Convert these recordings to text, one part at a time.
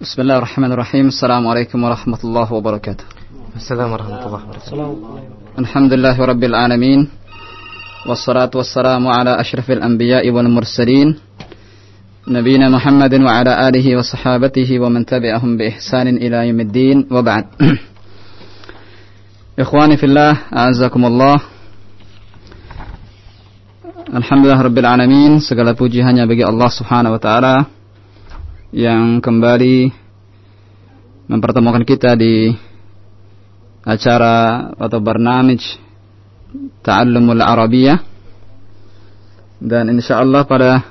بسم الله الرحمن الرحيم السلام عليكم ورحمة الله وبركاته. السلام ورحمة الله وبركاته الحمد لله رب العالمين والصلاة والسلام على أشرف الأنبياء والمرسلين نبينا محمد وعلى آله وصحابته ومن تبعهم بإحسان إلى يوم الدين وبعد إخواني في الله أعزكم الله Alhamdulillah Rabbil Alamin. Segala puji hanya bagi Allah Subhanahu Wa Taala. Yang kembali Mempertemukan kita di Acara atau Barnamij Ta'allumul Arabiyah. Dan insya Allah pada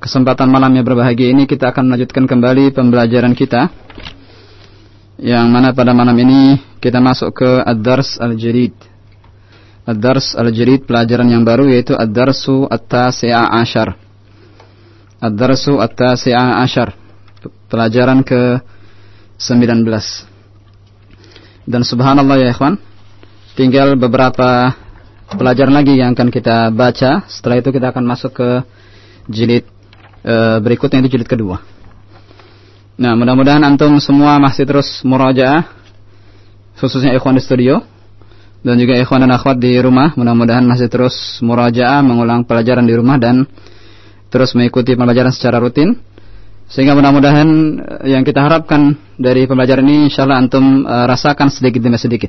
Kesempatan malam yang berbahagia ini Kita akan melanjutkan kembali pembelajaran kita. Yang mana pada malam ini Kita masuk ke Ad-Dars Al-Jarid Ad-Dars Al-Jarid pelajaran yang baru yaitu Ad-Darsu At-Tasi'a Ashar. Ad-Darsu At-Tasi'a Ashar. Pelajaran ke 19. Dan subhanallah ya ikhwan, tinggal beberapa pelajaran lagi yang akan kita baca. Setelah itu kita akan masuk ke jilid e, berikutnya itu jilid kedua. Nah, mudah-mudahan antum semua masih terus murajaah khususnya ikhwan di studio dan juga ikhwan dan akhwat di rumah mudah-mudahan masih terus murajaah mengulang pelajaran di rumah dan terus mengikuti pembelajaran secara rutin. Sehingga mudah-mudahan eh, yang kita harapkan dari pembelajaran ini insyaallah antum uh, rasakan sedikit demi sedikit.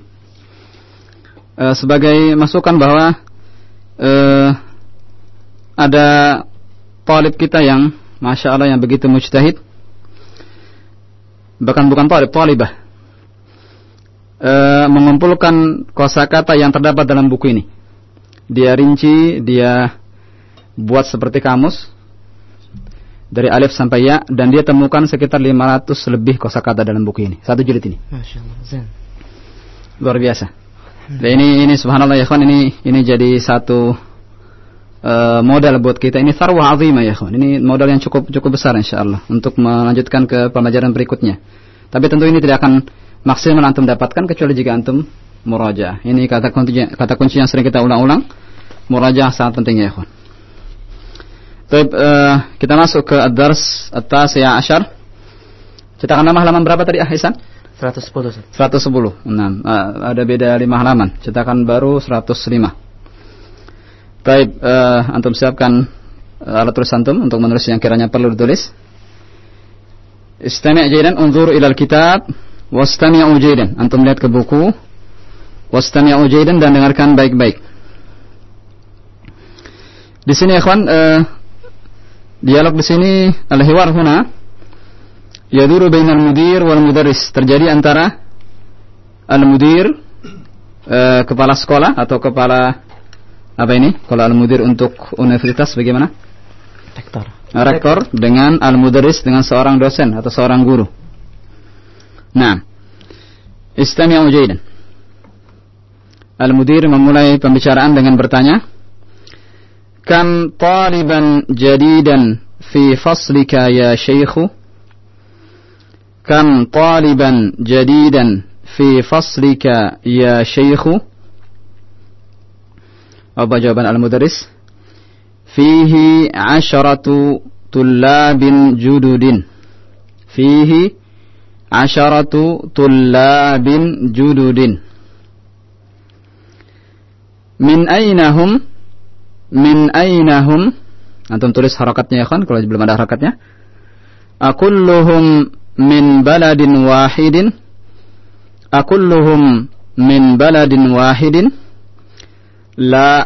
Uh, sebagai masukan bahwa uh, ada talib kita yang masya Allah yang begitu mujtahid. Bahkan bukan talib talibah. E, mengumpulkan kosakata yang terdapat dalam buku ini. Dia rinci, dia buat seperti kamus dari alif sampai ya dan dia temukan sekitar 500 lebih kosakata dalam buku ini. Satu jilid ini. Luar biasa. Dan ini ini subhanallah ya kawan ini ini jadi satu uh, modal buat kita ini sarwah azimah ya kawan. Ini modal yang cukup cukup besar insyaallah untuk melanjutkan ke pembelajaran berikutnya. Tapi tentu ini tidak akan maksimal antum dapatkan kecuali jika antum murajaah. Ini kata kunci kata kunci yang sering kita ulang-ulang. Murajaah sangat penting ya, ikhwan. Baik, uh, kita masuk ke ad-dars at-tasi'a asyar. Cetakan nama halaman berapa tadi, Ahsan? 110. 110. Nah, uh, ada beda 5 halaman. Cetakan baru 105. Baik, uh, antum siapkan uh, alat tulis antum untuk menulis yang kiranya perlu ditulis. Istami' jaydan unzur ila al-kitab Wastami'u jaydan. Antum lihat ke buku. Wastami'u jaydan dan dengarkan baik-baik. Di sini ikhwan uh, dialog di sini al-hiwar huna yaduru bainal mudir wal mudarris. Terjadi antara al-mudir uh, kepala sekolah atau kepala apa ini? Kalau al-mudir untuk universitas bagaimana? Rektor. Rektor dengan al-mudarris dengan seorang dosen atau seorang guru. Nah, istami'u jaydan. Al-mudir memulai pembicaraan dengan bertanya, "Kam taliban jadidan fi faslika ya syekhu?" Kam taliban jadidan fi faslika ya syekhu? Apa jawaban al-mudarris? Fihi asharatu tullabin jududin. Fihi asharatu tullabin jududin min ainahum min ainahum antum tulis harakatnya ya kan kalau belum ada harakatnya akulluhum min baladin wahidin? Akulluhum min baladin wahidin? La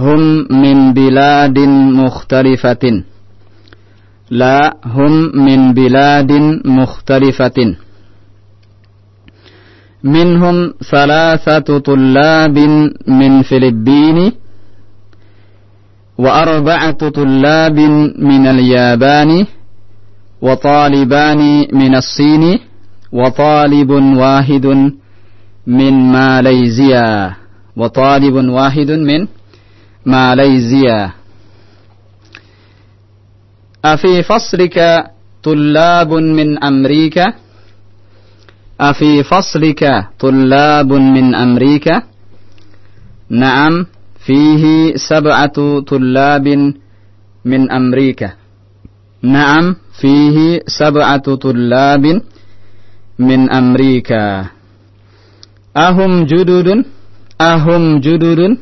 hum min biladin mukhtalifatin? La hum min biladin mukhtalifatin? Minhum salasatu tullabin min Filippini وأربعة طلاب من اليابان وطالبان من الصين وطالب واحد من ماليزيا وطالب واحد من ماليزيا. أفي فصلك طلاب من أمريكا؟ أفي فصلك طلاب من أمريكا؟ نعم. فيه سبعة طلاب من أمريكا Naam, fihi sab'atu tullabin min Amerika. Ahum jududun? Ahum jududun?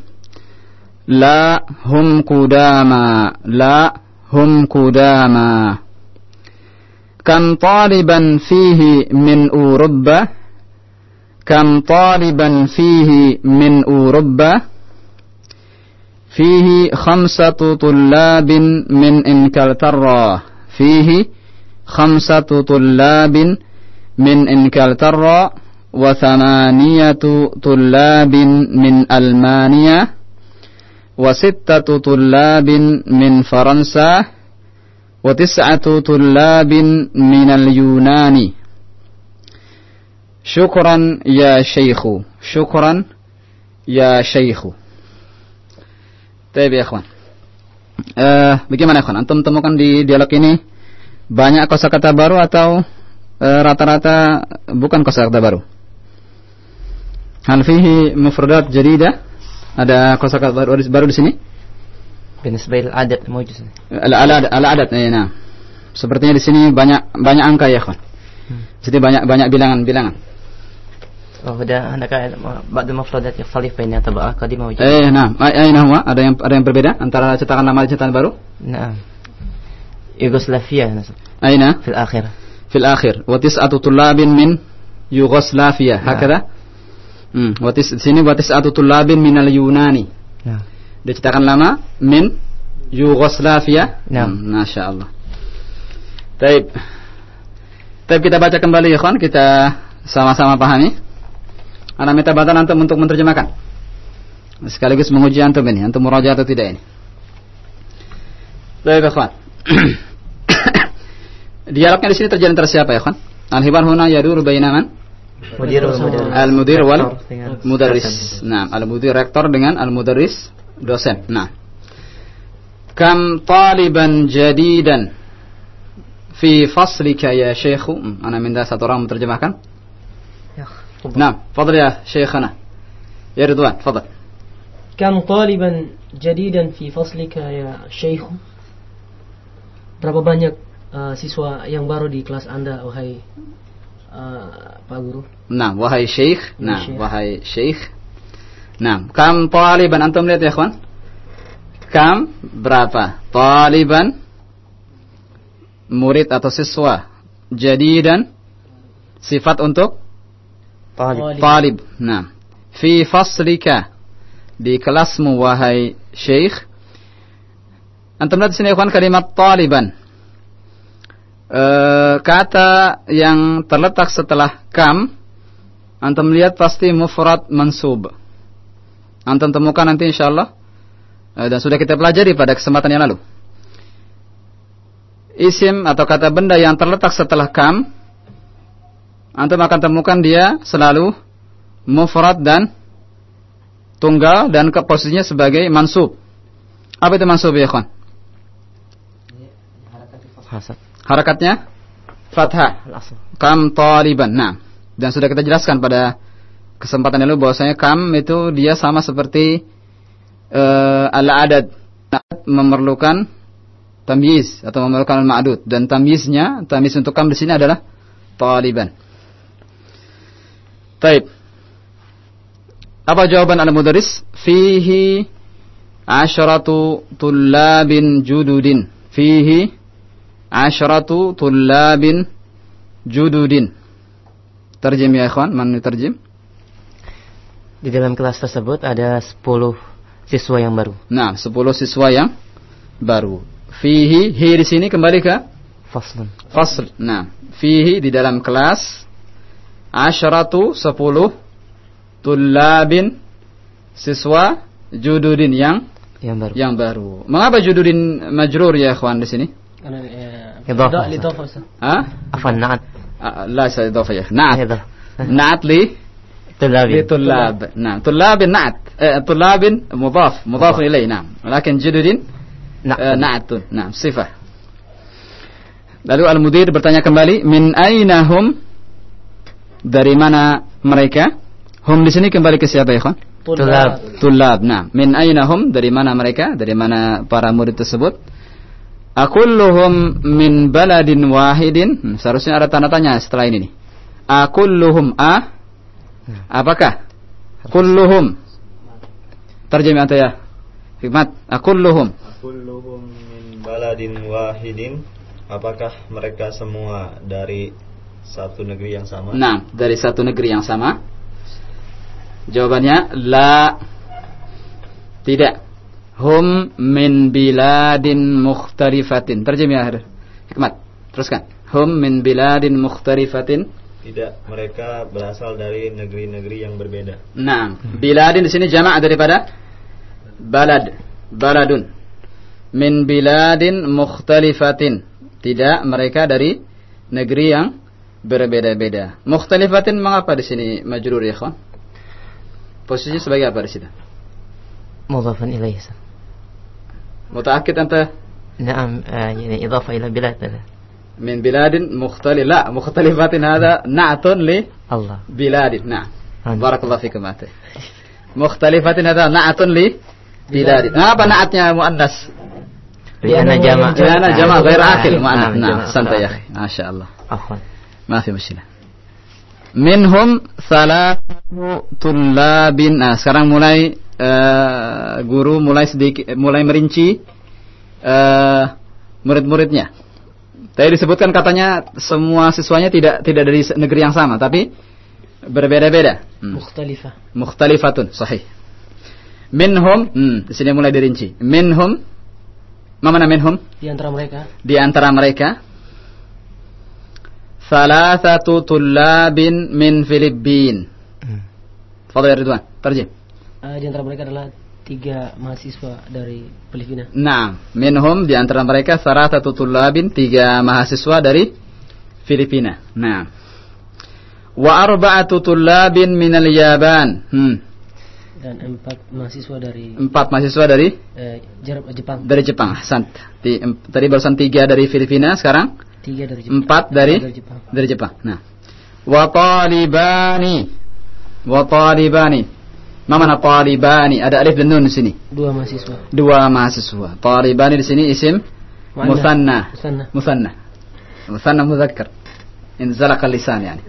La hum kudama. La hum kudama. Kam taliban fihi min Urubba? Kam taliban fihi min Urubba? فيه خمسة طلاب من إنكلترا فيه خمسة طلاب من إنكلترا وثمانية طلاب من ألمانيا وستة طلاب من فرنسا وتسعة طلاب من اليونان شكرا يا شيخ. شكرا يا شيخ. Baik ya kawan. Uh, bagaimana kawan? Antum temukan di dialog ini banyak kosakata baru atau eh, rata-rata uh, bukan kosakata baru? Hal fihi mufradat jadidah? Ada kosakata baru, baru di sini? بالنسبة للعدد موجود Al-adat, al-adat, eh, nah. Sepertinya di sini banyak banyak angka ya, kawan. Jadi banyak banyak bilangan-bilangan. وهذا هناك بعض المفردات يختلف بين طبقة قديمة وجديدة Eh, nah, aina huwa? Ada yang ada yang berbeda antara cetakan lama dan cetakan baru? نعم يوغوسلافيا Aina? في الآخر في الآخر وتسعة طلاب من يوغوسلافيا هكذا Hmm, watis di sini watis'atu tullabin minal Yunani. نعم Dicetakan lama min Yugoslavia. Naam. Hmm, Masya Allah. Taib. Taib kita baca kembali ya kawan, kita sama-sama pahami. Anak minta bantuan antum untuk menerjemahkan. Sekaligus menguji antum ini, antum muraja atau tidak ini. Baik, ikhwan. Dialognya di sini terjadi antara siapa ya, ikhwan? Al-hibar huna yadur bainan man? Al-mudir wal mudarris. Nah, al-mudir rektor dengan al-mudarris dosen. Nah. Kam taliban jadidan fi faslika ya syekhu. Hmm, Ana minta satu orang menerjemahkan. Ya, Nah, fadl ya syekhana. Ya Ridwan, fadl. كم طالبا جديدا في فصلك يا شيخ Berapa banyak uh, siswa yang baru di kelas Anda wahai uh, Pak Guru? Nah, wahai syekh. Ya, Nah, syekh. wahai syekh. Nah, kam taliban antum lihat ya, kawan? Kam berapa? Taliban murid atau siswa. Jadidan sifat untuk طالب talib. Nah, fi faslika di kelasmu wahai syekh. Antum lihat di sini ya, kawan kalimat taliban. Eh, kata yang terletak setelah kam antum lihat pasti mufrad mansub. Antum temukan nanti insyaallah eh, dan sudah kita pelajari pada kesempatan yang lalu. Isim atau kata benda yang terletak setelah kam antum akan temukan dia selalu mufrad dan tunggal dan ke posisinya sebagai mansub. Apa itu mansub ya, kawan? Harakatnya fathah. Kam taliban. Nah, dan sudah kita jelaskan pada kesempatan lalu bahwasanya kam itu dia sama seperti eh, uh, ala adat memerlukan tamyiz atau memerlukan al-ma'dud dan tamyiznya tamyiz untuk kam di sini adalah taliban. Taib. Apa jawaban anak mudaris? Fihi asharatu tullabin jududin. Fihi asharatu tullabin jududin. Terjem ya ikhwan, mana terjem? Di dalam kelas tersebut ada 10 siswa yang baru. Nah, 10 siswa yang baru. Fihi, hi di sini kembali ke? Faslun. Fasl. Nah, fihi di dalam kelas asyaratu sepuluh tulabin siswa jududin yang yang baru. Yang baru. Mengapa jududin majrur ya ikhwan di sini? Karena idhafah. Hah? Afan na'at. Ah, ah, la saya idhafah ya. Na'at. Na'at li. Li tulab. Nah, tulabin na'at. Eh, tulabin mudaf, mudaf ilai. Naam. Lakin jududin na'at. Eh, naam, sifah. Lalu al-mudir bertanya kembali, min aina hum dari mana mereka? Hum di sini kembali ke siapa ya, kawan? Tulab. Tulab. Nah, min aina hum? Dari mana mereka? Dari mana para murid tersebut? Akulluhum min baladin wahidin. Hmm, seharusnya ada tanda tanya setelah ini nih. Akulluhum a Apakah? Kulluhum. Terjemah atau ya? Hikmat. Akulluhum. Akulluhum min baladin wahidin. Apakah mereka semua dari satu negeri yang sama? Nah, dari satu negeri yang sama. Jawabannya la. Tidak. Hum min biladin mukhtarifatin. Terjemah Hikmat. Teruskan. Hum min biladin mukhtarifatin. Tidak, mereka berasal dari negeri-negeri yang berbeda. Nah, biladin di sini jamak daripada balad, baladun. Min biladin mukhtalifatin. Tidak, mereka dari negeri yang berbeda-beda. Mukhtalifatin mengapa di sini majrur ya, kawan? Posisinya sebagai apa di situ? Mudhafan ilaihi. Mutaakkid anta? Naam, eh, yani idafa ila biladina. Min biladin mukhtali la mukhtalifatin hada na'tun li Allah. Biladin, na'am. Barakallahu fikum ate. Mukhtalifatin hada na'tun li biladin. Apa na'atnya muannas? Liana jama' Liana jama' ghair akil muannas. Nah, santai ya akhi. Masyaallah. Afwan. ما شاء الله عفوا ما في مشكلة minhum salatu tullabin nah sekarang mulai eh, guru mulai sedikit mulai merinci eh, murid-muridnya tadi disebutkan katanya semua siswanya tidak tidak dari negeri yang sama tapi berbeda-beda hmm. Mukhtalifah. mukhtalifatun sahih minhum hmm, di sini mulai dirinci minhum ma mana minhum Di antara mereka di antara mereka thalathatu tullabin min Filipin. Fadal ya Ridwan, terjem. eh, di antara mereka adalah tiga mahasiswa dari Filipina. Nah, minhum di antara mereka thalathatu tullabin tiga mahasiswa dari Filipina. Nah. Wa arba'atu tullabin minal Yaban. Hmm. dan empat mahasiswa dari Empat mahasiswa dari eh, Jepang. dari Jepang. Sant. Di, em- tadi barusan tiga dari Filipina, sekarang Tiga dari Jepang. empat dari dari Jepang. dari Jepang. Nah, wa talibani, wa talibani. Ma mana talibani? Ada alif dan nun di sini. Dua mahasiswa. Dua mahasiswa. Talibani di sini isim musanna. Musanna. Musanna. Musanna mudzakkar. In zalaqa lisan yani.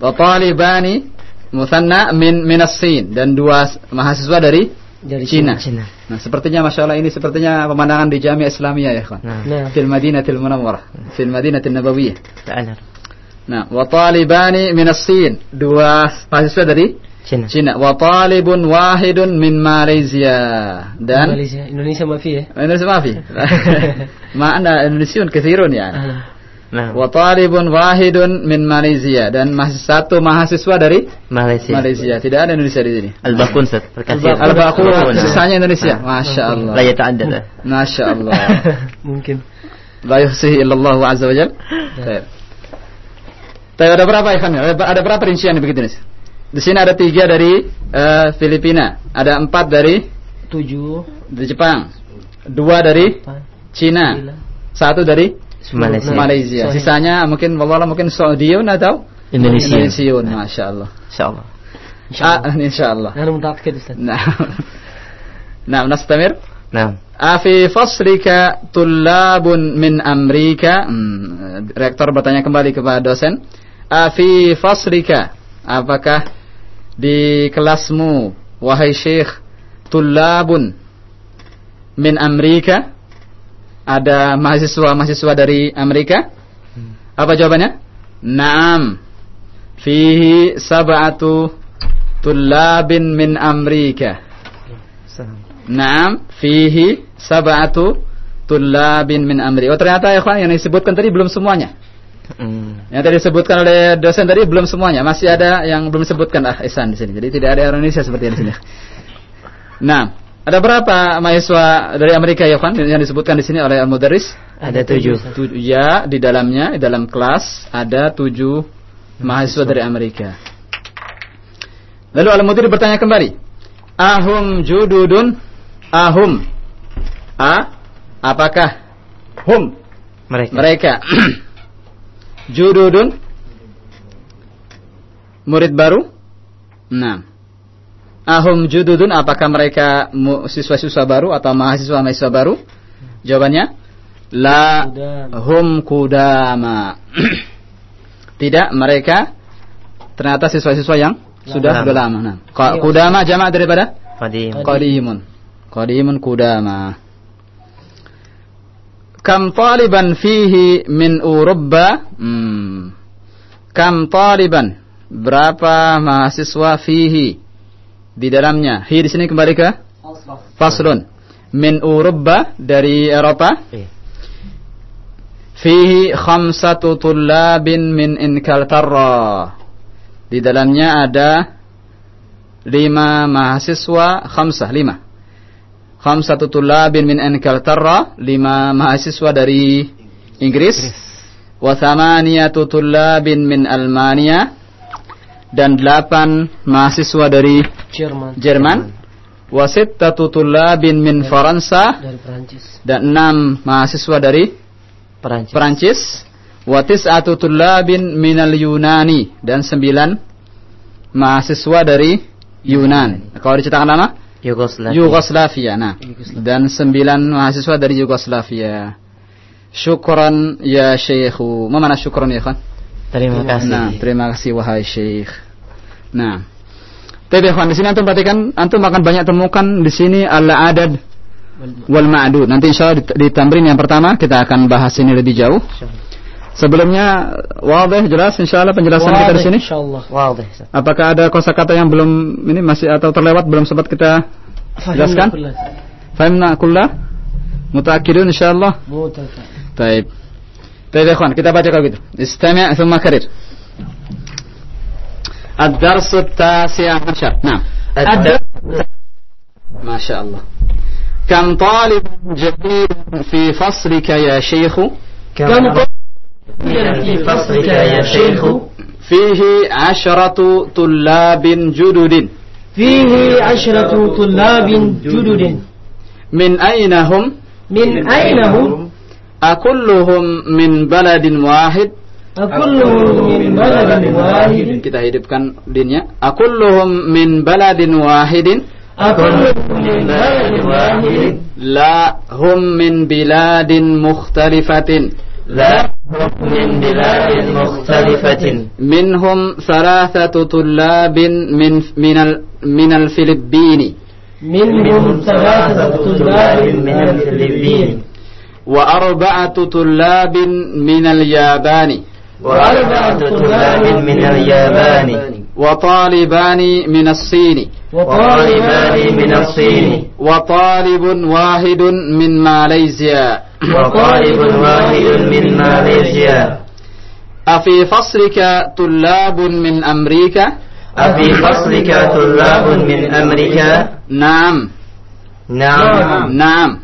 Wa talibani musanna min min as-sin dan dua mahasiswa dari dari Cina. Cina. Nah, sepertinya masya Allah ini sepertinya pemandangan di Jamiah Islamiyah ya, kan. Nah. Fil Madinatil Munawwarah, nah. fil Madinatil Nabawiyah. Nah, wa talibani min sin Dua mahasiswa dari Cina. Cina. Wa talibun wahidun min Malaysia. Dan Malaysia, Indonesia mafi ya. Indonesia mafi. Ma'ana anna Indonesiun katsirun ya. Ah. Nah. Wa talibun wahidun min Malaysia dan masih satu mahasiswa dari Malaysia. Malaysia. Tidak ada Indonesia di sini. Al-Baqun Ustaz. Al-Baqun sisanya Indonesia. Nah. Masya Allah. Layak tak ada. Masya Allah. Mungkin. La sih illallah wa azza wajal. Tapi ada berapa Ikhwan? Ada berapa rincian begitu nih? Di sini ada tiga dari eh, Filipina, ada empat dari tujuh dari Jepang, dua dari Cina, satu dari Malaysia. Malaysia. Sahih. Sisanya mungkin wallah mungkin Saudiun atau Indonesia. Indonesiaun, masya Allah. إن شاء الله Ah, insya Allah. أنا متأكد أستاذ. Nah, nah, nastamir. نعم Afi faslika tullabun min Amerika. Hmm, rektor bertanya kembali kepada dosen. Afi faslika, apakah di kelasmu wahai syekh tullabun min Amerika? Ada mahasiswa-mahasiswa dari Amerika? Apa jawabannya? Naam. Fihi sab'atu tullabin min Amerika. Naam, fihi sab'atu tullabin min amri. Oh ternyata ya yang disebutkan tadi belum semuanya. Hmm. Yang tadi disebutkan oleh dosen tadi belum semuanya. Masih ada yang belum disebutkan ah Ihsan di sini. Jadi tidak ada orang Indonesia seperti yang di sini. Nah, ada berapa mahasiswa dari Amerika ya kawan yang disebutkan di sini oleh Al-Mudarris? Ada tujuh. Tu- Ya, di dalamnya, di dalam kelas ada tujuh mahasiswa dari Amerika. Lalu Al-Mudir bertanya kembali. Ahum jududun ahum. A, apakah hum Mereka. mereka jududun murid baru? Nah. Ahum jududun apakah mereka siswa-siswa baru atau mahasiswa-mahasiswa baru? Jawabannya La hum kudama. Tidak mereka ternyata siswa-siswa yang sudah Lama. sudah lama. Nah, Iya, kudama jamak daripada Qadim. qadimun. Qadimun kudama. Kam taliban fihi min Urubba? Hmm. Kam taliban? Berapa mahasiswa fihi di dalamnya? Hi di sini kembali ke faslun. Min Urubba dari Eropa. Iya. Fihi khamsatu tullabin min Inkaltarra. Di dalamnya ada lima mahasiswa, khamsah, lima. Khamsatu tullabin min Inkaltarra, lima mahasiswa dari Inggris. Wa thamaniyatu tullabin min Almania. Dan delapan mahasiswa dari Jerman Jerman. Wa sittatu tullabin min Faransa. dari Perancis. Dan enam mahasiswa dari Perancis. Perancis tis'atu tullabin minal Yunani dan sembilan mahasiswa dari Yunan. Kalau dicetakkan nama Yugoslavia. Yugoslavia. Nah, dan sembilan mahasiswa dari Yugoslavia. Syukran ya Syekhu. Ma mana syukran ya kan? Terima nah, kasih. Nah, terima kasih wahai Syekh. Nah, tapi ikhwan di sini antum perhatikan antum akan banyak temukan di sini ala adad wal ma'dud. Nanti insyaallah di, di tamrin yang pertama kita akan bahas ini lebih jauh. Sebelumnya wadih jelas insyaallah penjelasan wadih, kita di sini. Insyaallah. Wadih. Apakah ada kosakata yang belum ini masih atau terlewat belum sempat kita jelaskan? Fahimna kullah. Mutaakkidun insyaallah. Mutaakkid. Baik. طيب يا إخوان كده بعد كده استمع ثم كرر. الدرس التاسع عشر. نعم. ما شاء الله. كم طالب جديد في فصلك يا شيخ؟ كم في فصلك يا شيخ؟ فيه عشرة طلاب جدد. فيه عشرة طلاب جدد. من أين هم؟ من أين هم؟ أكلهم من بلد واحد. أكلهم من بلد واحد. Kita hidupkan dinnya. أكلهم من بلد واحد. أكلهم من بلد واحد. لا هم من بلاد مختلفة. لا من بلاد مختلفة. منهم ثلاثة طلاب من من من الفلبين. منهم ثلاثة طلاب من الفلبين. وأربعة طلاب من اليابان. وأربعة طلاب من اليابان. وطالبان من الصين. وطالبان من الصين. وطالب واحد من ماليزيا. وطالب واحد من ماليزيا. أفي فصلك طلاب من أمريكا؟ أفي فصلك طلاب من أمريكا. نعم. نعم. نعم. نعم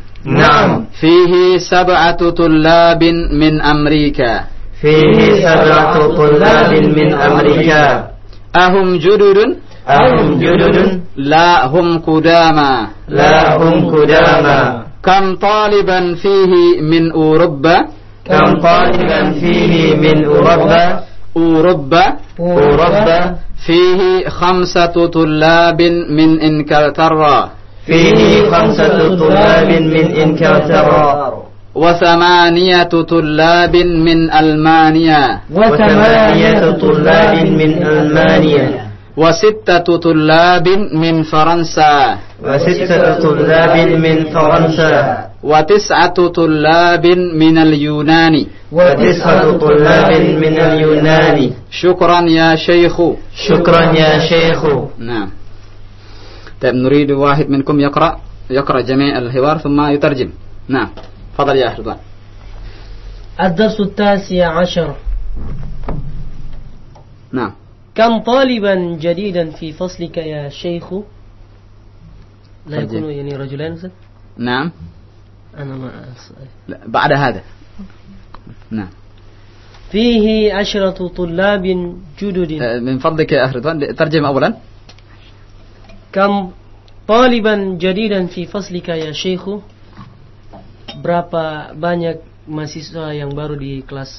فيه سبعة طلاب من أمريكا. فيه سبعة طلاب من أمريكا. أهم جدد؟ أهم جدد. لا هم قدامى. لا هم قدامى. كم طالبا فيه من أوروبا؟ كم طالبا فيه من أوروبا؟ أوروبا. أوروبا. فيه خمسة طلاب من إنكلترا. فيه خمسة طلاب من إنكلترا وثمانية طلاب من ألمانيا. وثمانية طلاب من ألمانيا. وستة طلاب من فرنسا. وستة طلاب من فرنسا. وتسعة طلاب من اليونان. وتسعة طلاب من اليونان. شكرا يا شيخ. شكرا يا شيخ. نعم. طيب نريد واحد منكم يقرأ يقرأ جميع الحوار ثم يترجم. نعم تفضل يا رضوان الدرس التاسع عشر. نعم. كم طالبا جديدا في فصلك يا شيخ؟ لا. يكون يعني رجلان؟ نعم. أنا ما لا بعد هذا. نعم. فيه عشرة طلاب جدد. آه، من فضلك يا أخي رضوان ترجم أولا. Kam taliban jadidan fi faslika ya syekhu. Berapa banyak mahasiswa yang baru di kelas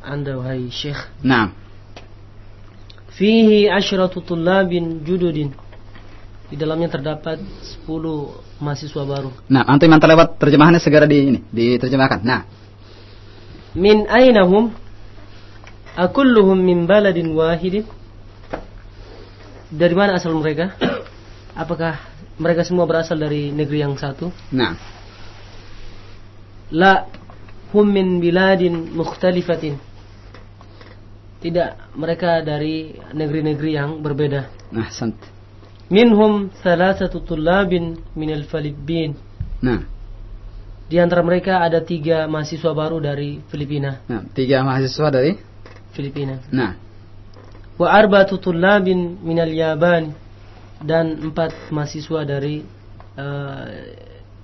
Anda wahai syekh? Nah Fihi asyaratu tulabin jududin. Di dalamnya terdapat 10 mahasiswa baru. Nah, antum yang terlewat terjemahannya segera di ini, diterjemahkan. Nah. Min ainahum? Akulluhum min baladin wahidin? Dari mana asal mereka? Apakah mereka semua berasal dari negeri yang satu Nah. la hum min biladin mukhtalifatin tidak mereka dari negeri-negeri yang berbeda Nah, sant. minhum thalathatu tullabin min al-Filippin Nah. di antara mereka ada tiga mahasiswa baru dari Filipina Nah, tiga mahasiswa dari Filipina Nah. wa arba'atu tullabin min al-Yaban dan empat mahasiswa dari eh,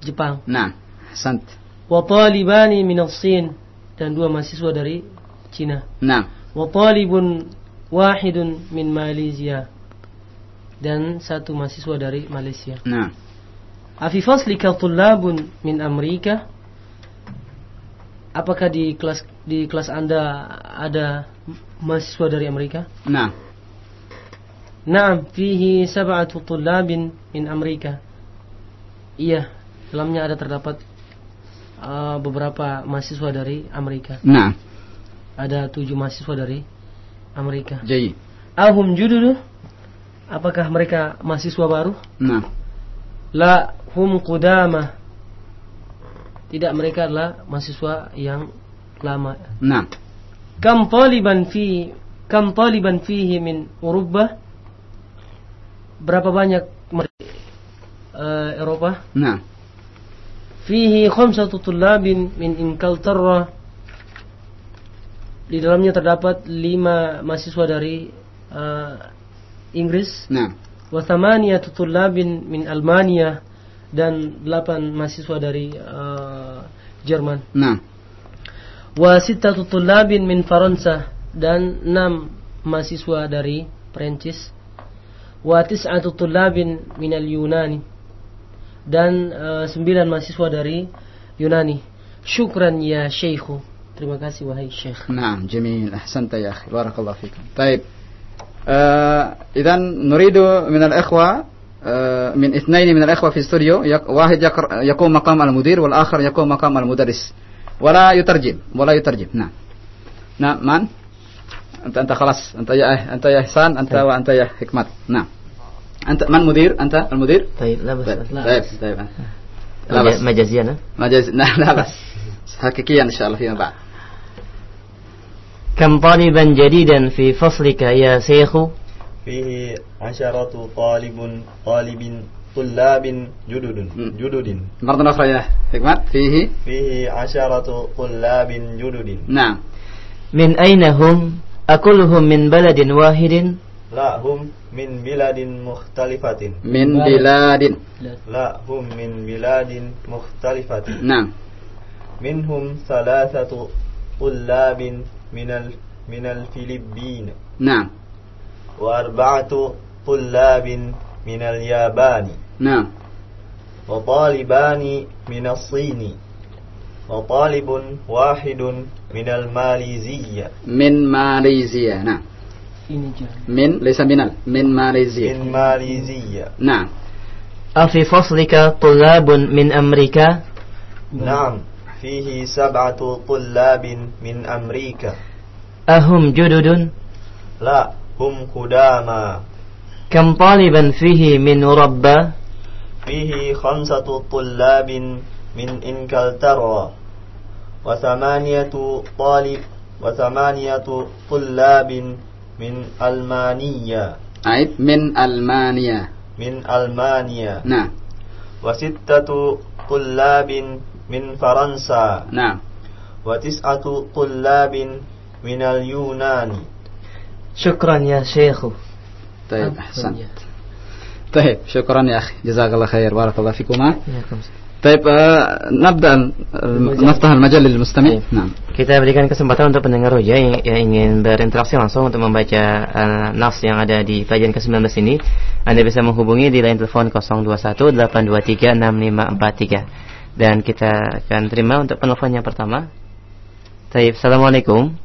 Jepang Nah. Sant. wa talibani min al-Sin dan dua mahasiswa dari Cina Nah. wa talibun wahidun min Malaysia dan satu mahasiswa dari Malaysia Nah. Afi faslika tullabun min Amerika Apakah di kelas di kelas Anda ada mahasiswa dari Amerika? Nah. Naam, fihi sab'atu tullabin min Amerika. Iya, dalamnya ada terdapat uh, beberapa mahasiswa dari Amerika. Nah. Ada tujuh mahasiswa dari Amerika. Jayi. Ahum jududu? Apakah mereka mahasiswa baru? Nah. La hum qudama. Tidak mereka adalah mahasiswa yang lama. Nah. Kam taliban fi kam taliban fihi min Eropa? Berapa banyak uh, Eropa? Nah. Fihi khamsatu tullabin min Inglaterra. Di dalamnya terdapat lima mahasiswa dari uh, Inggris. Nah. wa thamaniyatu tullabin min Almania dan delapan mahasiswa dari uh, Jerman Nah. wa sittatu tullabin min Faransa dan enam mahasiswa dari Perancis wa tis'atu tulabin minal Yunani dan uh, sembilan mahasiswa dari Yunani. Syukran ya Syekhu. Terima kasih wahai Syekh. Naam, jamil. Ahsanta ya akhi. Barakallahu fikum. Baik. Uh, eh, idan nuridu eh, min al-ikhwa min ithnain min al-ikhwa fi studio wahid yakr, yakum maqam al-mudir wal akhar yakum maqam al-mudarris. Wala yutarjim, wala yutarjim. Naam. Naam, man? من أنت أنت خلاص أنت يا أنت يا إحسان أنت طيب. وأنت يا حكمت نعم أنت من مدير أنت المدير طيب لا بس طيب لا طيب, بس. طيب. لا بس مجازيا ها؟ مجاز لا لا بس حقيقيا إن شاء الله فيما بعد كم طالبا جديدا في فصلك يا شيخ فيه عشرة طالب طالب طلاب جدد مم. جدد مرة أخرى يا حكمت فيه فيه عشرة طلاب جدد نعم من أين هم Akuluhum min baladin wahidin La hum min biladin mukhtalifatin Min biladin La hum min biladin mukhtalifatin Naam Minhum salasatu Ullabin minal minal Filipin Naam Wa arba'atu Ullabin minal Yabani Naam Wa talibani minal Sini واحد من الماليزية من ماليزيا نعم ini jangan من ليس من ال- من ماليزيا من ماليزيا نعم أفي فصلك طلاب من أمريكا نعم فيه سبعة طلاب من أمريكا أهم جدد لا هم قدامى كم طالبا فيه من أوروبا فيه خمسة طلاب من إنجلترا وثمانية طالب وثمانية طلاب من ألمانيا أعيد من ألمانيا. من ألمانيا. نعم. وستة طلاب من فرنسا. نعم. وتسعة طلاب من اليونان. شكرا يا شيخ. طيب أحسنت. طيب شكرا يا أخي. جزاك الله خير. بارك الله فيكما. Baik, uh, nabda naftah al-majal lil mustami. Kita berikan kesempatan untuk pendengar roja yang, yang ingin berinteraksi langsung untuk membaca uh, nafs yang ada di pelajaran ke-19 ini. Anda bisa menghubungi di line telepon 021 823 6543. Dan kita akan terima untuk penelpon yang pertama. Taib, Assalamualaikum.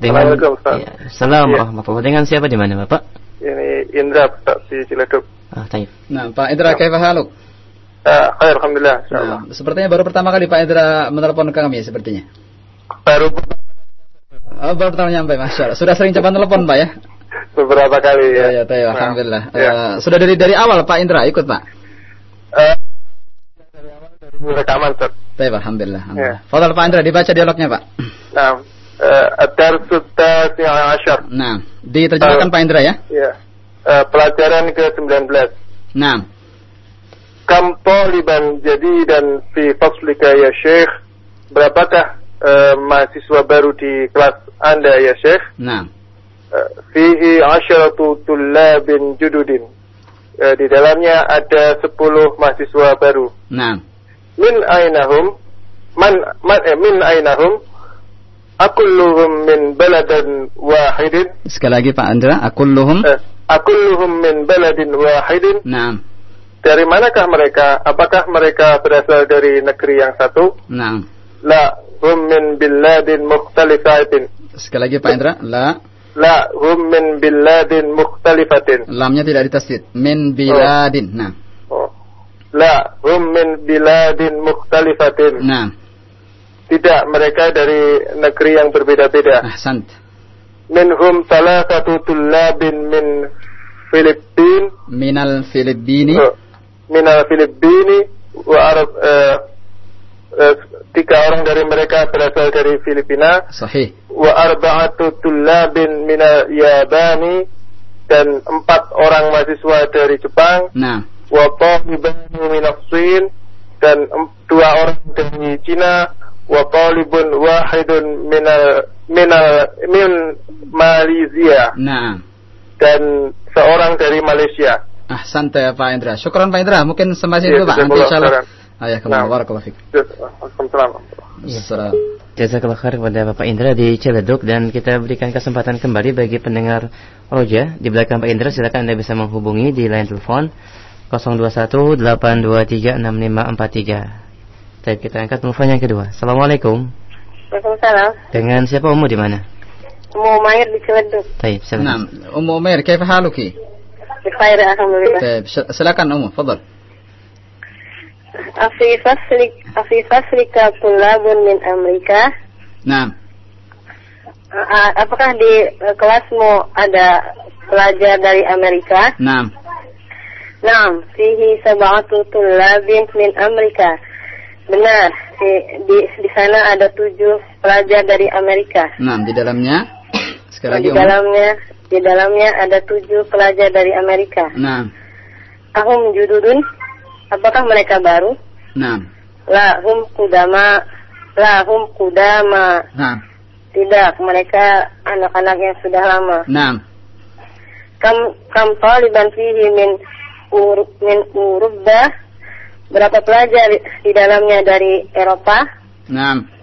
Dengan, Assalamualaikum. Ya, Assalamualaikum. Ya. Dengan siapa di mana Bapak? Ini Indra Pak di Ciledug. Ah, Taib. Nah, Pak Indra, ya. kaifah haluk? Eh, khair, alhamdulillah. insyaallah. Nah, sepertinya baru pertama kali Pak Indra menelepon ke kami sepertinya. Baru Oh, baru pertama nyampe, Masya Allah. Sudah sering coba telepon Pak ya? beberapa kali Ya, ya. ya, tayo, Nah, Alhamdulillah. Ya. Eh, sudah dari dari awal Pak Indra ikut Pak? Eh, dari awal dari rekaman, Ustaz. Tayo, Alhamdulillah. Alhamdulillah. Ya. Fadal Pak Indra, dibaca dialognya Pak. Nah, tasi' ashar. Nah, diterjemahkan. Pak Indra ya? Ya. Eh, pelajaran ke-19. Nah, Kam taliban jadidan fi faslika ya Syekh? Berapakah eh, mahasiswa baru di kelas Anda ya Syekh? nah, Eh, fihi asyaratu tullabin jududin. Eh, di dalamnya ada 10 mahasiswa baru. nah. Min ainahum? Man, man eh, min ainahum? Akulluhum min baladan wahidin? Sekali lagi Pak Indra, akulluhum. Eh, akulluhum min baladin wahidin? Nah, Dari manakah mereka? Apakah mereka berasal dari negeri yang satu? nah. La hum min biladin mukhtalifatin. Sekali lagi Pak Indra, la La hum min biladin mukhtalifatin. lamnya tidak ditasdid. Min biladin. Nah, Oh. La hum min biladin mukhtalifatin. nah. Tidak, mereka dari negeri yang berbeda-beda. Ahsant. Minhum salah satu tullabin min Filipin, Minal Filipini. uh, minal Filipini, wa Arab, eh, eh, tiga orang dari mereka berasal dari Filipina, Sahih. wa arba'atu tullabin minal Yabani, dan empat orang mahasiswa dari Jepang, Nah, wa talibani minas Sin, dan dua orang dari Cina, wa talibun wahidun minal minal min Malaysia nah. dan seorang dari Malaysia. Ah, santai Pak Indra. Syukuran Pak Indra. Mungkin sembahsi ya, dulu Pak. Nanti insya Allah. Ayah ya, kembali. Barakallahu fiik. Assalamualaikum. Iya, iya. Jazakallah khair kepada Bapak Indra di Ciledug dan kita berikan kesempatan kembali bagi pendengar Roja di belakang Pak Indra silakan Anda bisa menghubungi di line telepon 021 823 6543. Baik, kita angkat telepon yang kedua. Assalamualaikum. Waalaikumsalam. Dengan siapa umur di mana? Umu Umair di Ciledug. Baik, silakan. Nah, Umu Umair, kaifa haluki? Bikhair alhamdulillah. طيب ش- silakan Ummu, fadal. Afi faslik afi faslika tulabun min Amerika. Naam. A- a- Apakah di eh, kelasmu ada pelajar dari Amerika? Naam. Naam, fihi sab'atu tulabin min Amerika. Benar, di, di, di sana ada tujuh pelajar dari Amerika. Naam, di dalamnya sekali lagi di Ummu. dalamnya di dalamnya ada tujuh pelajar dari Amerika. Naam. Ahum jududun, apakah mereka baru? Naam. Lahum kudama, lahum kudama. Naam. Tidak, mereka anak-anak yang sudah lama. Naam. Kam kam taliban fihi min ur, min Urubba. Berapa pelajar di, di dalamnya dari Eropa? Naam.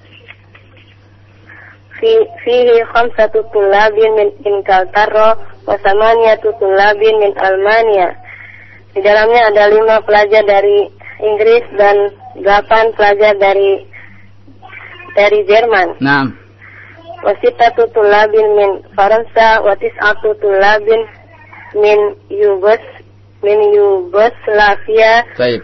Fi, fihi khamsatu tulabin min Inkaltaro wa samaniyatu tulabin min Almania. Di dalamnya ada lima pelajar dari Inggris dan delapan pelajar dari dari Jerman. Naam. Wasitatu tulabin min Faransa wa tis'atu tulabin min Yugos min Yugoslavia Baik.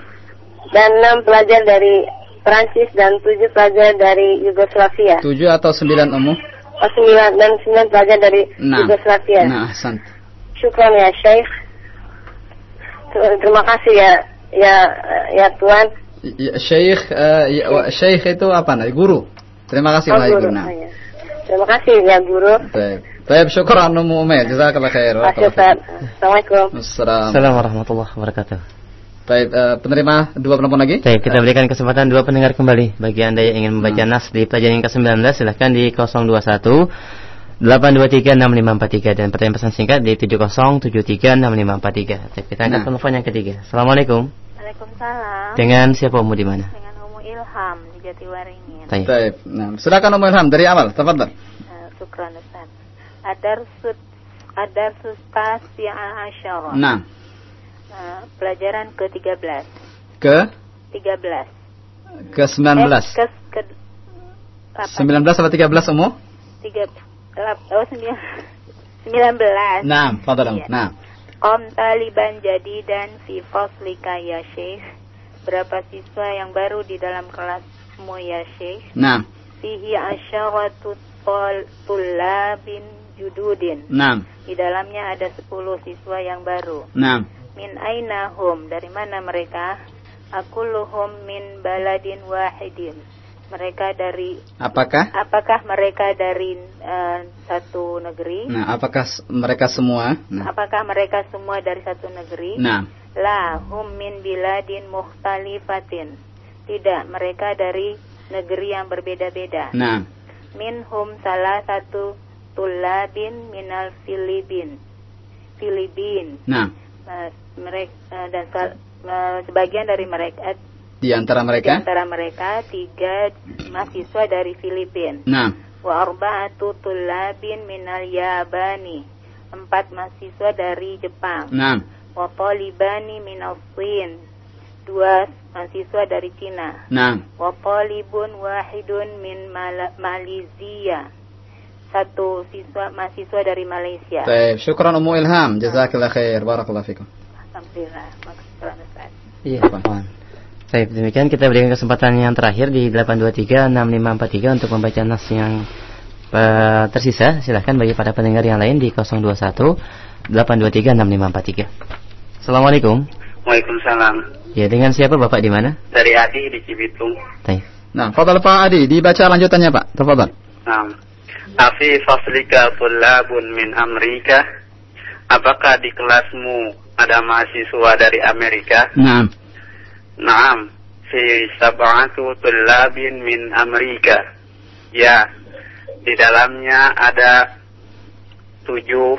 dan enam pelajar dari Prancis dan tujuh pelajar dari Yugoslavia. Tujuh atau sembilan Ummu? Oh, sembilan dan sembilan pelajar dari Naam. Yugoslavia. Nah, ahsan. Syukran ya Syekh. Terima kasih ya ya ya Tuan. Ya, Syekh eh, ya, Syekh itu apa nah? Guru. Terima kasih Oh, guru. Nah. Ya. Terima kasih ya guru. Baik. Baik, syukran Ummu Umair. Jazakallah khair. Assalamualaikum. Assalamualaikum warahmatullahi wabarakatuh. Baik, eh, penerima dua penelpon lagi. Baik, kita berikan kesempatan dua pendengar kembali. Bagi Anda yang ingin membaca Hmm. nas di pelajaran yang ke-19 silahkan di 021 823 6543 dan pertanyaan pesan singkat di 7073 6543. Baik, kita angkat Nah. telepon yang ketiga. Assalamualaikum. Waalaikumsalam. Dengan siapa Umu di mana? Dengan Umu Ilham di Jatiwaringin. Baik. Baik. Nah, silakan Ummu Ilham dari awal. Tafadhal. Uh, Syukran Ustaz. Adarsut Adarsus yang Asyara. Nah, Uh, pelajaran ke-13. ke 13. ke 19. Eh, ke, ke, apa? 19 atau 13 Ummu? Tiga, lap, oh, sembilan, 19. Nah, fadhal Ummu. Iya. Nah. Om taliban jadi dan fi faslika ya syekh. berapa siswa yang baru di dalam kelasmu ya Syekh? Naam. Fihi asyaratu tullabin jududin. Naam. Di dalamnya ada 10 siswa yang baru. Naam. Min aina hum? Dari mana mereka? Akulluhum min baladin wahidin. Mereka dari Apakah? apakah mereka dari eh, satu negeri? Nah, apakah mereka semua? Nah. Apakah mereka semua dari satu negeri? Nah. La hum min biladin mukhtalifatin. Tidak, mereka dari negeri yang berbeda-beda. Nah. Minhum salah satu tulabin minal Filipin. Filipin. Nah. Mereka dan sal- eh, sebagian dari mereka Di antara di mereka? antara mereka tiga mahasiswa dari Filipin. Nah. Wa arba'atu tulabin minal Yabani. Empat mahasiswa dari Jepang. Nah. Wa talibani minal Sin. Dua mahasiswa dari Cina. Nah. Wa talibun wahidun min Mal- Malaysia. Satu siswa mahasiswa dari Malaysia. Baik, syukran Ummu Ilham. Jazakallah khair. Barakallahu fikum. Alhamdulillah. Iya, Afwan. Baik, demikian kita berikan kesempatan yang terakhir di 8236543 untuk membaca nas yang eh, tersisa. Silahkan bagi para pendengar yang lain di 021 8236543. Assalamualaikum. Waalaikumsalam. Ya, dengan siapa Bapak di mana? Dari Adi di Cibitung. Baik. Nah, fadal Pak Adi, dibaca lanjutannya Pak. Tafadhal. Nah, Afi faslika tulabun min Amerika. Apakah di kelasmu ada mahasiswa dari Amerika? Nah. Naam. Fi sab'atu tulabin min Amerika. Ya. Di dalamnya ada tujuh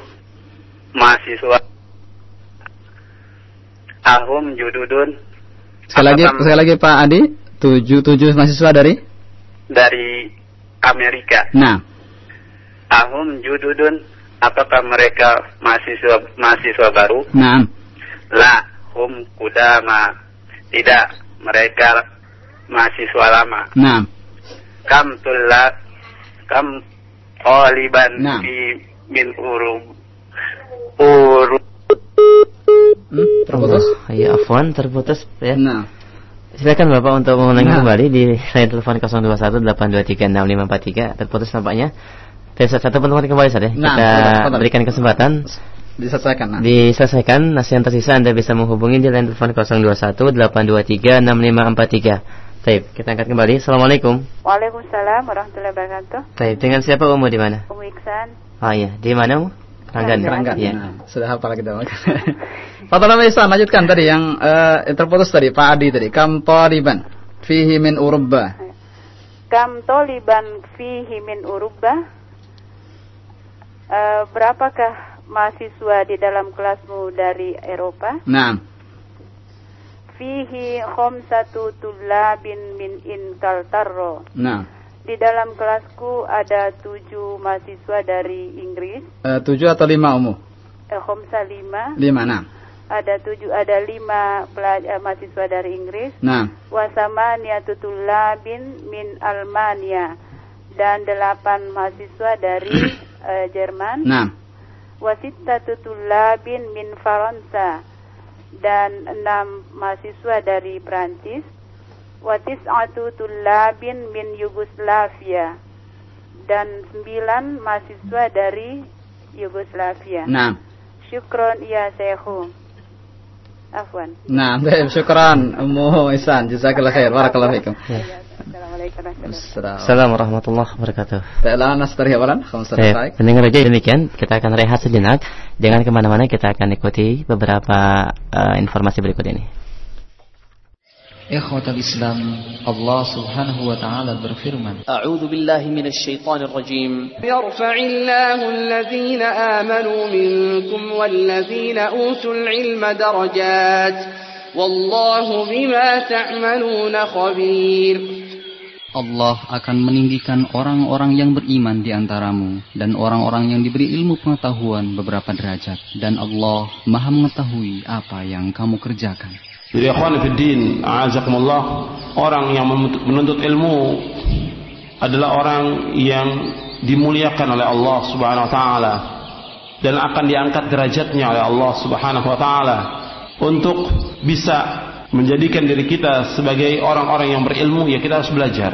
mahasiswa. Ahum jududun Sekali lagi, sekali lagi Pak Adi, tujuh tujuh mahasiswa dari? dari Amerika. Nah. Ahum jududun apakah mereka mahasiswa mahasiswa baru? Nah. La hum kudama. Tidak, mereka mahasiswa lama. Nah. Kam tulab kam qaliban Nah. fi min urub urub Hmm, terputus? Oh, iya, Afwan, terputus ya. Nah. Silakan Bapak untuk mengulangi Nah. kembali di line telepon 0218236543 terputus nampaknya. Tes satu penelpon kembali saja. Nah, Kita fadal. berikan kesempatan Diselesaikan. Nah. diselesaikan. Nasi yang tersisa Anda bisa menghubungi di line telepon 0218236543. Baik, kita angkat kembali. Assalamualaikum. Waalaikumsalam warahmatullahi wabarakatuh. Baik, dengan siapa Umu di mana? Umu Iksan. Oh iya, di mana Umu? Ranggan. Ranggan. Iya. Nah, sudah hafal kita. Fadal Nama Ihsan, lanjutkan tadi yang eh, terputus tadi Pak Adi tadi. Kam taliban fihi min urubba. Kam toliban fihi min urubba. Eh, berapakah mahasiswa di dalam kelasmu dari Eropa? Nah. Fihi khomsatu tulabin min inkaltarro. Nah. Di dalam kelasku ada tujuh mahasiswa dari Inggris. Eh, tujuh atau lima umum? Eh, khomsa lima. Lima, nah. Ada tujuh, ada lima pelajar mahasiswa dari Inggris. Nah. Wasamania tutulabin min Almania dan delapan mahasiswa dari eh, Jerman. Nah. Wasita tutulabin min Faransa dan enam mahasiswa dari Prancis. Watis'atu tulabin min Yugoslavia dan sembilan mahasiswa dari Yugoslavia. Nah. Syukron ya Sekhu. Afwan. Nah, baik, syukran Ummu Ihsan. Jazakallah khair. Barakallahu fikum. Assalamualaikum warahmatullahi wabarakatuh. Assalamualaikum warahmatullahi wabarakatuh. Ta'ala nastari awalan khamsa Baik, daqaiq. pendengar aja demikian kita akan rehat sejenak. Jangan ke mana-mana kita akan ikuti beberapa eh, informasi berikut ini. Ikhwatul Islam, Allah Subhanahu wa taala berfirman, A'udzu billahi minasy syaithanir rajim. Yarfa'illahu alladhina amanu minkum wallazina utul ilma darajat. Wallahu bima ta'maluna khabir. Allah akan meninggikan orang-orang yang beriman di antaramu dan orang-orang yang diberi ilmu pengetahuan beberapa derajat dan Allah Maha mengetahui apa yang kamu kerjakan. Jadi ikhwan fiddin, a'azakumullah, orang yang menuntut, ilmu adalah orang yang dimuliakan oleh Allah Subhanahu wa taala dan akan diangkat derajatnya oleh Allah Subhanahu wa taala untuk bisa menjadikan diri kita sebagai orang-orang yang berilmu, ya kita harus belajar.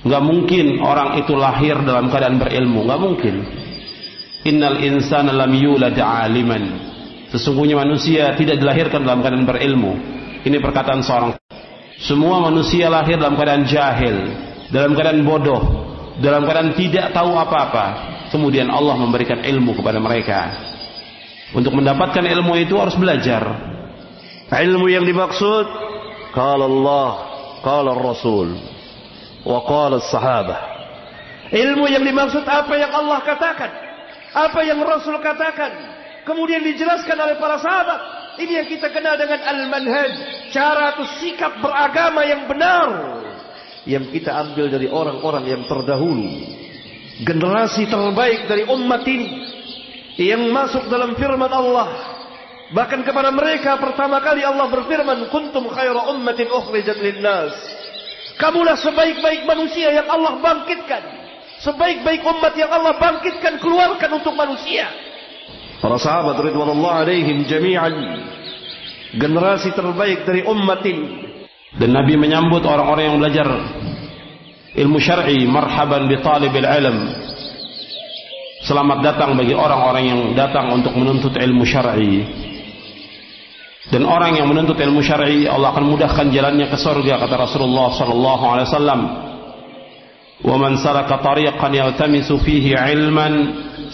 Nggak mungkin orang itu lahir dalam keadaan berilmu, nggak mungkin. Innal insana lam yulad aliman. Sesungguhnya manusia tidak dilahirkan dalam keadaan berilmu. Ini perkataan seorang. Semua manusia lahir dalam keadaan jahil, dalam keadaan bodoh, dalam keadaan tidak tahu apa-apa. Kemudian Allah memberikan ilmu kepada mereka. Untuk mendapatkan ilmu itu harus belajar. Ilmu yang dimaksud Qala Allah Qala Rasul Wa qala sahabah Ilmu yang dimaksud apa yang Allah katakan Apa yang Rasul katakan Kemudian dijelaskan oleh para sahabat Ini yang kita kenal dengan Al-Manhaj Cara atau sikap beragama yang benar Yang kita ambil dari orang-orang yang terdahulu Generasi terbaik dari umat ini Yang masuk dalam firman Allah Bahkan kepada mereka pertama kali Allah berfirman, "Kuntum khaira ummatin ukhrijat lin-nas." Kamulah sebaik-baik manusia yang Allah bangkitkan. Sebaik-baik umat yang Allah bangkitkan keluarkan untuk manusia. Para sahabat ridwanullah alaihim jami'an generasi terbaik dari umat ini. Dan Nabi menyambut orang-orang yang belajar ilmu syar'i, marhaban bi talibil ilm. Selamat datang bagi orang-orang yang datang untuk menuntut ilmu syar'i. Dan orang yang menuntut ilmu syar'i Allah akan mudahkan jalannya ke surga kata Rasulullah sallallahu alaihi wasallam. "Wa man salaka tariqan yaltamisu fihi 'ilman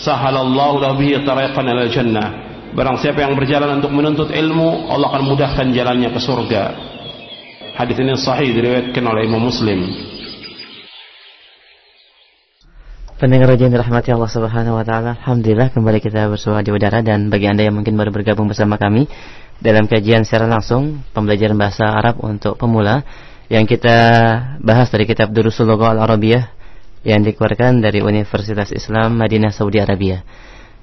sahalallahu lahu bihi tariqan jannah." Barang siapa yang berjalan untuk menuntut ilmu, Allah akan mudahkan jalannya ke surga. Hadis ini sahih diriwayatkan oleh Imam Muslim. Pendengar yang dirahmati Allah Subhanahu wa taala, alhamdulillah kembali kita bersua di udara dan bagi Anda yang mungkin baru bergabung bersama kami, dalam kajian secara langsung pembelajaran bahasa Arab untuk pemula yang kita bahas dari kitab Durusul Lugha Al-Arabiyah yang dikeluarkan dari Universitas Islam Madinah Saudi Arabia.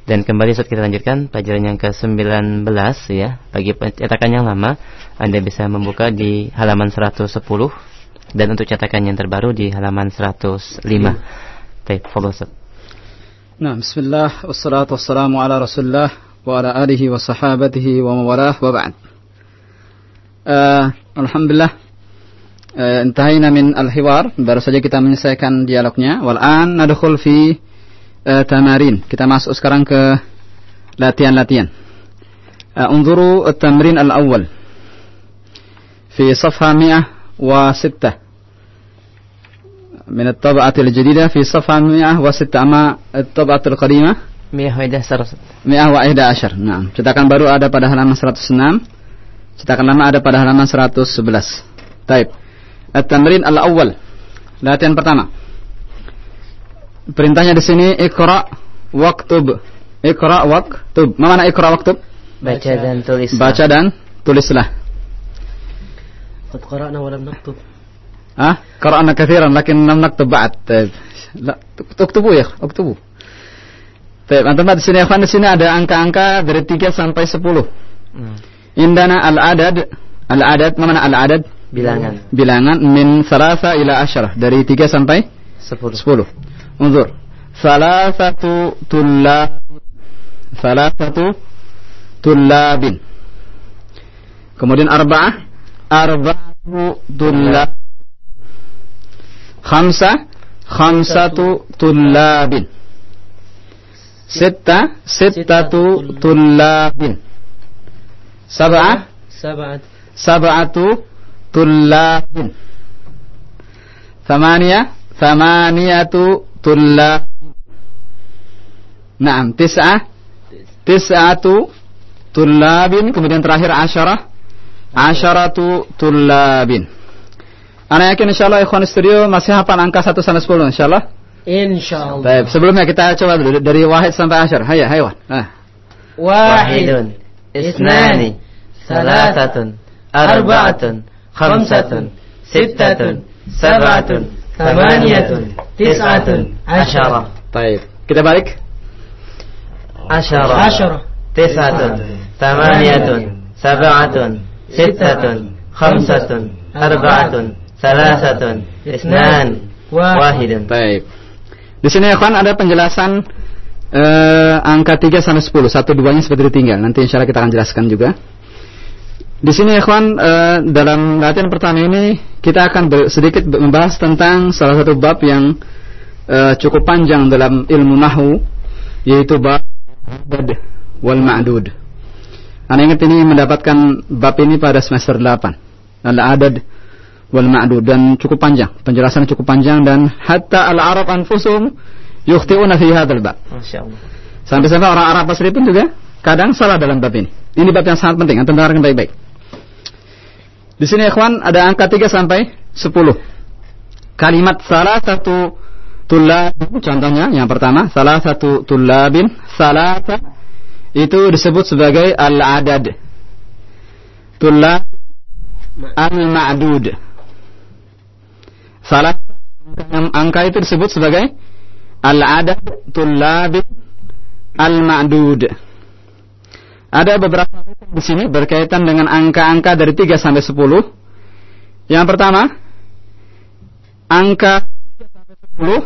Dan kembali saat kita lanjutkan pelajaran yang ke-19 ya. Bagi cetakan yang lama, Anda bisa membuka di halaman 110 dan untuk cetakan yang terbaru di halaman 105. Baik, follow up. Nah, bismillah, wassalatu wassalamu ala rasulullah wa ala alihi wa sahabatihi wa mawalah wa ba'd. Uh, Alhamdulillah uh, Intahina min al-hiwar Baru saja kita menyelesaikan dialognya Wal'an nadkhul fi uh, tamarin Kita masuk sekarang ke latihan-latihan uh, Unzuru at-tamrin al-awwal Fi safha mi'ah wa sittah من الطبعة الجديدة في صفحة 106 أما الطبعة القديمة Mi'ah wa Mi'ah wa ihda asyar. Nah, cetakan baru ada pada halaman 106. Cetakan lama ada pada halaman 111. Taib. At-tamrin al-awwal. Latihan pertama. Perintahnya di sini ikra waktub. Ikra waktub. Mana ikra waktub? Baca dan tulis. Baca dan tulislah. Qad qara'na wa lam naktub. Ah, qara'na katsiran lakin lam naktub ba'd. La, uktubu ya, uktubu. Baik, teman-teman di sini di sini ada angka-angka dari 3 sampai 10. Hmm. Indana al-adad, al-adad, mana al-adad? Bilangan. Bilangan min salasa ila asyarah, dari 3 sampai 10. 10. Unzur. Salasatu tullab Salasatu tullabin. Kemudian arba'ah, arba'atu tullab. Khamsa, khamsatu tullabin. ستة ستة طلاب سبعة سبعة سبعة طلاب ثمانية ثمانية طلاب نعم تسعة تسعة طلاب kemudian terakhir عشرة عشرة طلاب Anak yakin insyaAllah ikhwan studio masih hafal angka 1 sampai 10 insyaAllah Insyaallah. Baik, sebelumnya kita coba dulu dari wahid sampai asyar. Hayya, haywan. Ah. Wahidun, isnani, salasatun, arba'atun, khamsatun, sittatun, sab'atun, thamaniyatun, tis'atun, asyara. Baik. Kita balik. Asyara. Asyara. Tis'atun, thamaniyatun, sab'atun, sittatun, khamsatun, arba'atun, salasatun, isnan, wahidun. Baik. Di sini ya kawan ada penjelasan uh, angka 3 sampai 10. Satu duanya seperti ditinggal. Nanti insya Allah kita akan jelaskan juga. Di sini ikhwan uh, dalam latihan pertama ini kita akan sedikit membahas tentang salah satu bab yang uh, cukup panjang dalam ilmu nahu yaitu bab wal ma'dud. Anda ingat ini mendapatkan bab ini pada semester 8. Al-adad wal ma'dud dan cukup panjang, penjelasan cukup panjang dan hatta al-arab anfusum yukhti'una fi hadzal bab. Sampai-sampai orang Arab asli pun juga kadang salah dalam bab ini. Ini bab yang sangat penting, antum dengarkan baik-baik. Di sini ikhwan ada angka 3 sampai 10. Kalimat salah satu tulab contohnya yang pertama salah satu tulabin salah itu disebut sebagai al-adad. Tulab al-ma'dud. Salah angka itu disebut sebagai al-adad tulabin al-ma'dud. Ada beberapa di sini berkaitan dengan angka-angka dari 3 sampai 10. Yang pertama, angka 3 sampai 10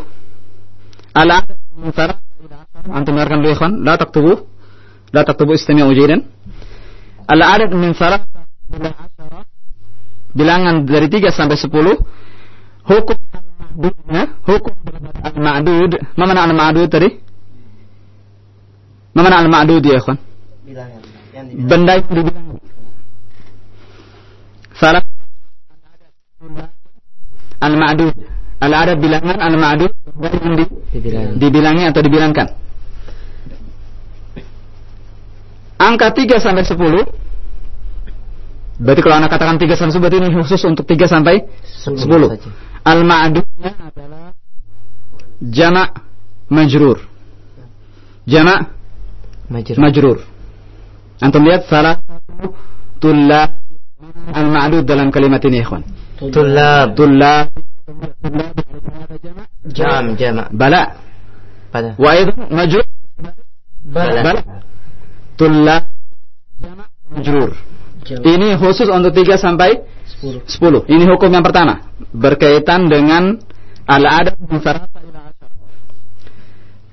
ala antum dengarkan dulu ikhwan, la taktubu la taktubu istami'u jidan. Ala adad min bilangan dari 3 sampai 10 hukum hukum al-ma'dud, mana al-ma'dud tadi? Mana al-ma'dud ya ikhwan? Benda yang dibilang. Salah. Al-ma'dud. Al-adad bilangan al-ma'dud yang di, dibilangi atau dibilangkan. Angka 3 sampai 10 berarti kalau anak katakan 3 sampai 10 berarti ini khusus untuk 3 sampai 10, 10. al-ma'dudnya adalah jamak majrur. Jamak majrur, majrur. Antum lihat salah satu tulab al-ma'dud dalam kalimat ini, ikhwan. Tulab. Tulab. Jam, jama. Bala. Bala. Wa itu majrur. Bala. Bala. Tulab. Jama majrur. Ini khusus untuk 3 sampai 10. 10. Ini hukum yang pertama berkaitan dengan al-adab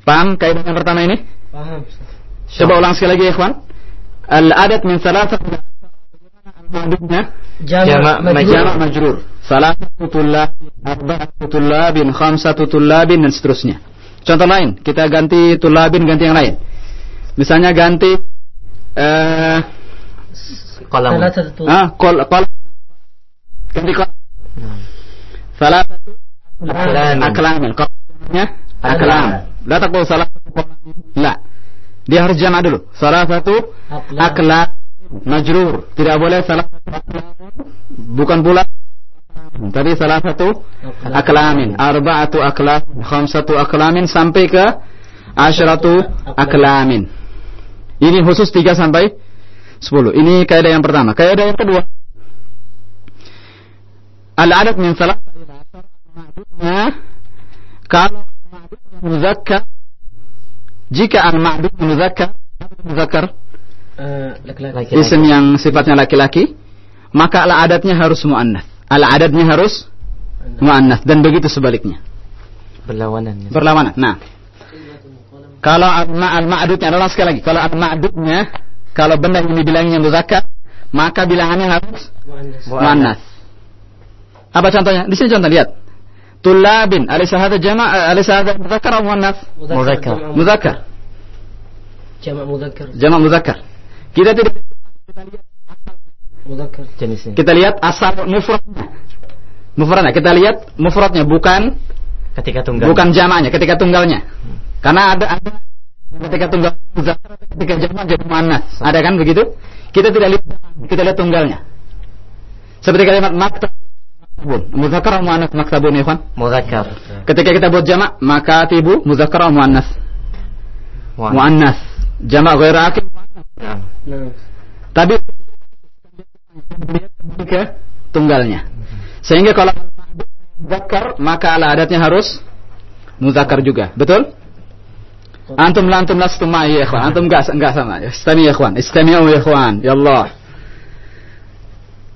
Paham kaidah yang pertama ini? Paham. Coba ulang sekali lagi ikhwan. Al-adad min salasat jamak jamak majrur. Salasatu tullab, arba'atu tullabin, khamsatu tullabin dan seterusnya. Contoh lain, kita ganti tullabin ganti yang lain. Misalnya ganti eh kolam. Ah, kol kol ganti kol. Salasatu aklamin. Kolamnya aklam. La taqul salasatu La. Dia harus jamak dulu. Salah satu akla majrur. Tidak boleh salah bukan pula tadi salah satu aklamin. Arba'atu aklam, khamsatu aklamin sampai ke asyratu aklamin. Ini khusus 3 sampai 10. Ini kaidah yang pertama. Kaidah yang kedua. Al-adad min salat kalau muzakkar jika al-ma'dud muzakkar, muzakkar uh, isim yang sifatnya laki-laki, maka al-adatnya harus muannas. Al-adatnya harus muannas dan begitu sebaliknya. Berlawanan. Berlawanan. Nah, kalau al-ma'dudnya adalah sekali lagi, kalau al-ma'dudnya kalau benda yang dibilanginya muzakkar, maka bilangannya harus muannas. Apa contohnya? Di sini contoh lihat. طلاب أليس هذا جمع أليس هذا مذكر أو مؤنث؟ مذكر مذكر جمع مذكر جمع مذكر kita tidak مذكر jenisnya kita lihat asal mufradnya mufradnya kita lihat mufradnya bukan ketika tunggal bukan jamaknya ketika tunggalnya hmm. karena ada ada ketika tunggal muzakkar ketika jamak jadi muannas ada kan begitu kita tidak lihat kita lihat tunggalnya seperti kalimat maktab maktabun. Muzakkar atau muannas maktabun ya, Muzakkar. Ketika kita buat jamak, maka tibu muzakkar atau muannas? Muannas. Jamak ghairu akil Nah. Tapi ke tunggalnya. Sehingga kalau muzakkar, maka ala adatnya harus muzakkar juga. Betul? Antum la antum lastum ma'i ya ikhwan. Antum enggak enggak sama. Istami ya ikhwan. Istami'u ya ikhwan. Ya Allah.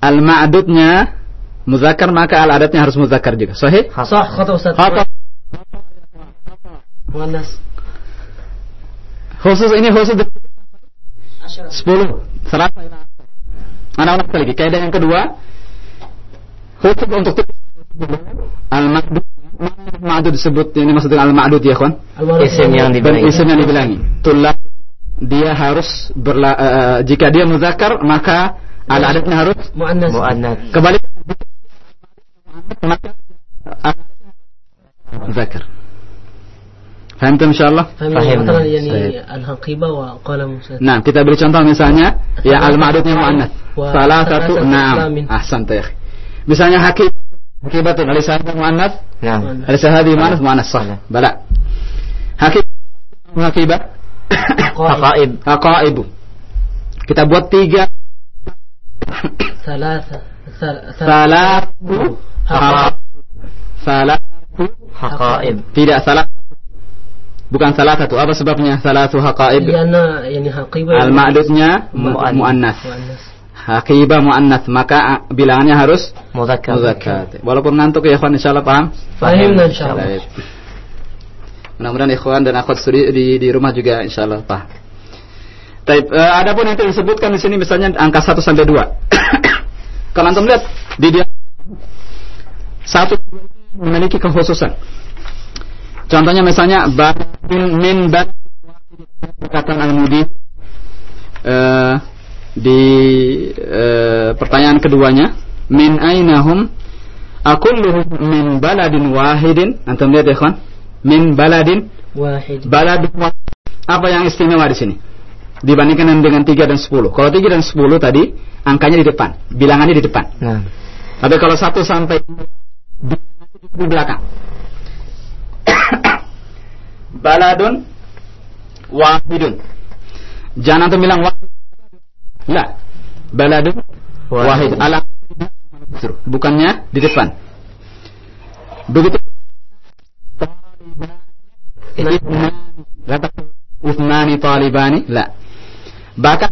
Al-ma'dudnya muzakkar maka al adatnya harus muzakkar juga. Sahih? Sah, kata Ustaz. Khata. Muannas. Khusus ini khusus 10 serata Anak-anak lagi. Kaidah yang kedua, khusus untuk al-ma'dud ma'dud disebut ini maksudnya al-ma'dud ya kawan Isim yang dibilangi. Isim yang dibilangi tulab dia harus berla, uh, jika dia muzakkar maka al-adatnya harus muannas Mu'annat. kembali maka muzakkar Fahimtum insyaallah? فهم فهمنا. مثلا يعني طيب. الحقيبة وقلم مسدس Nah, kita beri contoh misalnya ya al-ma'dudnya muannats. Wa- Salah satu salasatu na'am. islamin. Ahsan ya. akhi. Misalnya hakib hakibatun alaysa hadha muannats? Naam. Alaysa hadhi muannats muannats sah. Bala. Hakib hakibah Haqaib. haqaibu. Kita buat tiga ثلاثة ثل- salatu salah haqaib. Tidak salah. Bukan salah satu. Apa sebabnya? Salah satu haqaib? Al ma'dudnya muannas. Hakibah muannas. Maka ah, bilangannya harus muzakkar. Walaupun ngantuk ya ikhwan insyaallah paham? Fahim insyaallah. Mudah-mudahan ikhwan dan akhwat suri di, di rumah juga insyaallah paham. Taib, e, adapun yang disebutkan di sini misalnya angka 1 sampai 2. Kalau antum lihat di dia satu memiliki kekhususan. Contohnya misalnya bin min bat perkataan al-mudi uh, di uh, pertanyaan keduanya min ainahum akulluhum min baladin wahidin. Antum lihat ya kawan min baladin wahid. baladin apa yang istimewa di sini? Dibandingkan dengan 3 dan 10 kalau 3 dan 10 tadi angkanya di depan. Bilangannya di depan. Nah. tapi kalau 1 sampai di, belakang baladun wahidun jangan antum bilang wahid La. Baladun wahid. Ala bukannya di depan. Begitu. Kata Uthmani talibani. La. Bahkan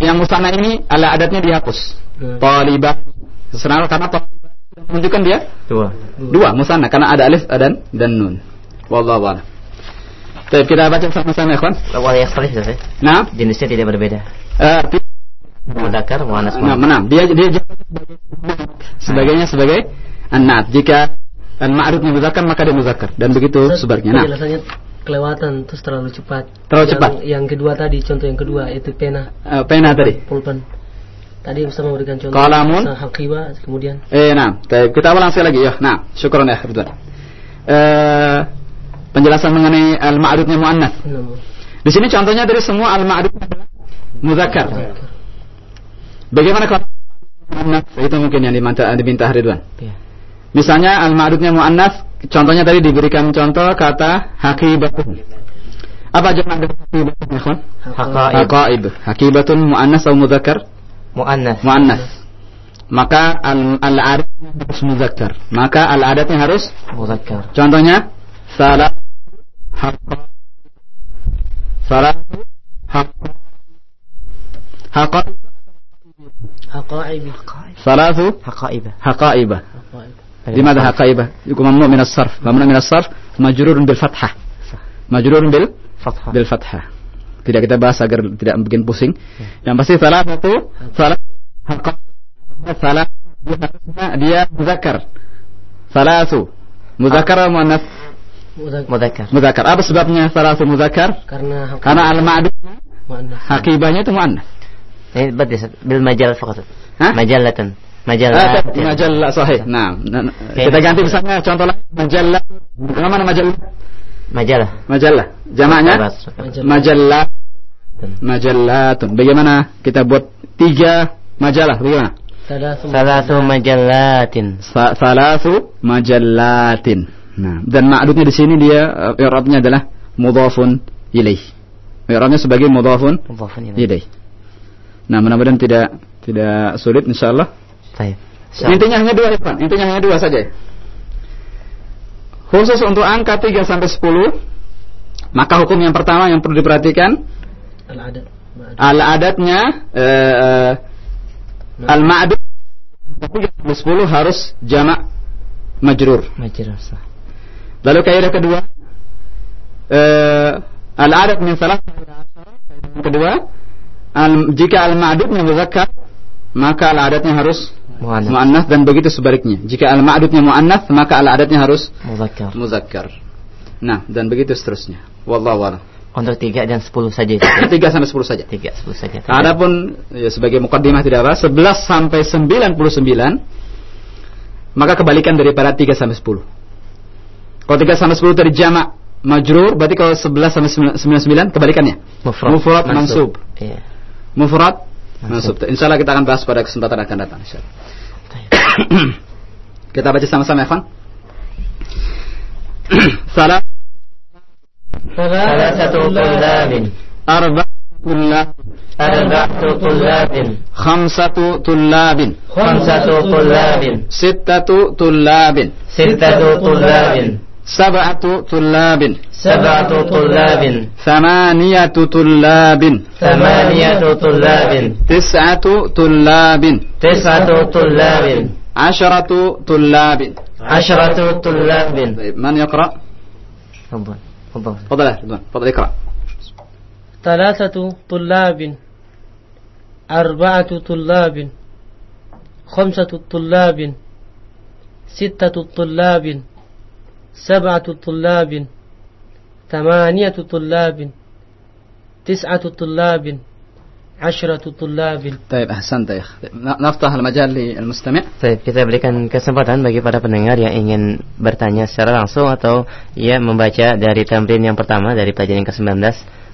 yang musana ini ala adatnya dihapus. Taliban. Sebenarnya karena taliban menunjukkan dia Dua. dua musana karena ada alif dan dan nun. Wallahu a'lam. Baik, kita baca sama-sama ya, kawan. Yakhtalif Ustaz, ya? Nah, Jenisnya tidak berbeda. eh, Muzakkar, muannas, Nah, menang. Dia dia sebagainya sebagai anat. Jika al ma'ruf muzakkar maka dia muzakkar dan begitu sebaliknya. Nah, penjelasannya kelewatan terus terlalu cepat Terlalu yang, cepat. yang kedua tadi contoh yang kedua itu pena eh, pena tadi. pulpen tadi Ustaz memberikan contoh Qalamun. Haqiba kemudian Eh, nah, kita ulang sekali lagi ya. Nah, syukran ya, Ridwan. Eh, penjelasan mengenai al ma'rufnya muannats. Nama. Di sini contohnya dari semua al ma'ruf muzakkar. Bagaimana kalau muannats itu mungkin yang diminta diminta Ridwan. Iya. Misalnya al ma'rufnya muannats, contohnya tadi diberikan contoh kata haqibatun. Apa jamak dari haqibatun ya. Haqaib. Haqibatun muannas atau muzakkar? Muannas. Muannas. Maka al al adatnya harus muzakkar. Maka al adatnya harus Muzakkar. contohnya salah haqqa salah haqqa haqqa Haqaibi salatu Haqaibah. haqaibah. لماذا haqaibah? يكون ممنوع من الصرف ممنوع من الصرف مجرور بالفتحة مجرور بال Fathah. بالفتحة tidak kita bahas agar tidak bikin pusing. Yang pasti salah satu salah haqqa salah dia harusnya dia muzakkar. Salatu muzakkar atau muannas? Muzakkar. Muzakkar. muzakkar. Apa sebabnya muzakkar? Karena haqib karena al ma'dud muannas. Hakibahnya itu muannas. Ini berarti bil majal faqat. Hah? Majalatan. Ah, Majalah. majallah sahih. Nah, nah, kita ganti misalnya contoh lain majallah bagaimana majallah Majalah. majallah jamaknya Majallah. Majallah majallatun bagaimana kita buat tiga majalah bagaimana Salasu majallatin. Sa- Salasu majallatin. Nah, dan ma'dudnya di sini dia uh, i'rabnya adalah mudhafun ilaih. I'rabnya sebagai mudhafun Mudhafun ilaih. Nah, mudah-mudahan tidak tidak sulit insyaallah. Baik. Intinya hanya dua, Irfan. Intinya hanya dua saja. Khusus untuk angka 3 sampai 10, maka hukum yang pertama yang perlu diperhatikan al-adat al adatnya eh, al ma'dud 3 sampai 10 harus jamak majrur. Majrur. sah. Lalu kaidah kedua eh, al adat min salah kedua al, jika al ma'dudnya muzakkar maka al-adatnya harus mu'annath dan begitu sebaliknya. Jika al-ma'dudnya mu'annath, maka al-adatnya harus Muzakkar. muzakkar. Nah, dan begitu seterusnya. Wallahu a'lam. Untuk 3 dan 10 saja? 3 sampai 10 saja. 3 10 saja. Adapun ya, sebagai mukaddimah tidak apa, 11 sampai 99 maka kebalikan daripada 3 sampai 10. Kalau 3 sampai 10 tadi jamak majrur, berarti kalau 11 sampai 99 kebalikannya. Mufrad. Mufrad Mansub. Iya. Mufrad Mansub. mansub. Insyaallah kita akan bahas pada kesempatan akan datang insyaallah. kita baca sama-sama ya, Fan. Salah ثلاثة طلاب أربعة طلاب. أربعة طلاب. خمسة طلاب. خمسة طلاب. ستة طلاب. ستة طلاب. سبعة طلاب. سبعة طلاب. ثمانية طلاب. ثمانية طلاب. تسعة طلاب. تسعة طلاب. عشرة طلاب. عشرة طلاب. طيب من يقرأ؟ تفضل. تفضل. تفضل اقرأ. ثلاثة طلاب أربعة طلاب خمسة طلاب ستة طلاب سبعة طلاب ثمانية طلاب تسعة طلاب عشرة طلاب طيب أحسنت يا أخي نفتح المجال للمستمع Baik, kita berikan kesempatan bagi para pendengar yang ingin bertanya secara langsung atau ya membaca dari tamrin yang pertama dari pelajaran yang ke-19.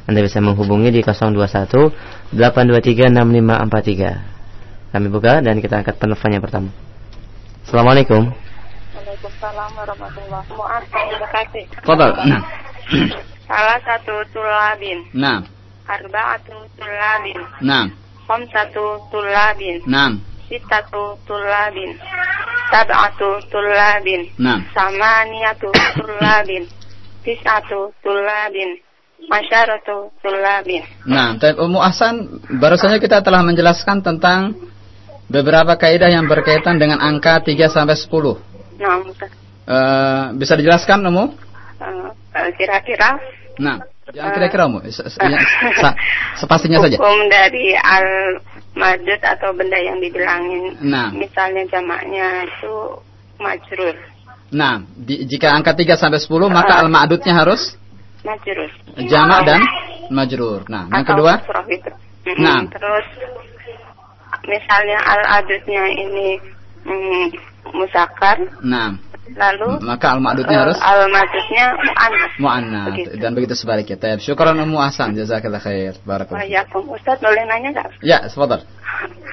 Anda bisa menghubungi di 021 823 6543. Kami buka dan kita angkat penelpon yang pertama. Assalamualaikum. Waalaikumsalam warahmatullahi wabarakatuh. تفضل نعم Salah satu tulabin, نعم arba'atu tulabin. Naam. Khamsatu tulabin. Naam. Sittatu tulabin. Sab'atu tulabin. Naam. Samaniyatu tulabin. Tis'atu tulabin. Masyaratu tulabin. Naam. Taib Ummu Ahsan, barusannya kita telah menjelaskan tentang beberapa kaidah yang berkaitan dengan angka 3 sampai 10. Naam. Ustaz. Uh, bisa dijelaskan, Ummu? Uh, kira-kira yang kira-kira Ummu, se- se- yang- sa- sepastinya saja. hukum dari al madud atau benda yang dibilangin, Nah. misalnya jamaknya itu majrur, Nah, di- jika angka 3 sampai 10 maka Ah. al-ma'dudnya harus majrur. jamak dan majrur. Nah, yang Atau kedua? itu. Mm-mm. Nah. Terus misalnya al adudnya ini mm, musakar, Nah, lalu maka al-ma'dudnya eh, harus al madudnya muannas. mu'annath Begitu. dan begitu sebaliknya. Taib, syukran Ummu Ahsan, jazakallah khair. Barakallahu. Waalaikum. Ustaz boleh nanya nggak? Ya, tafadhal.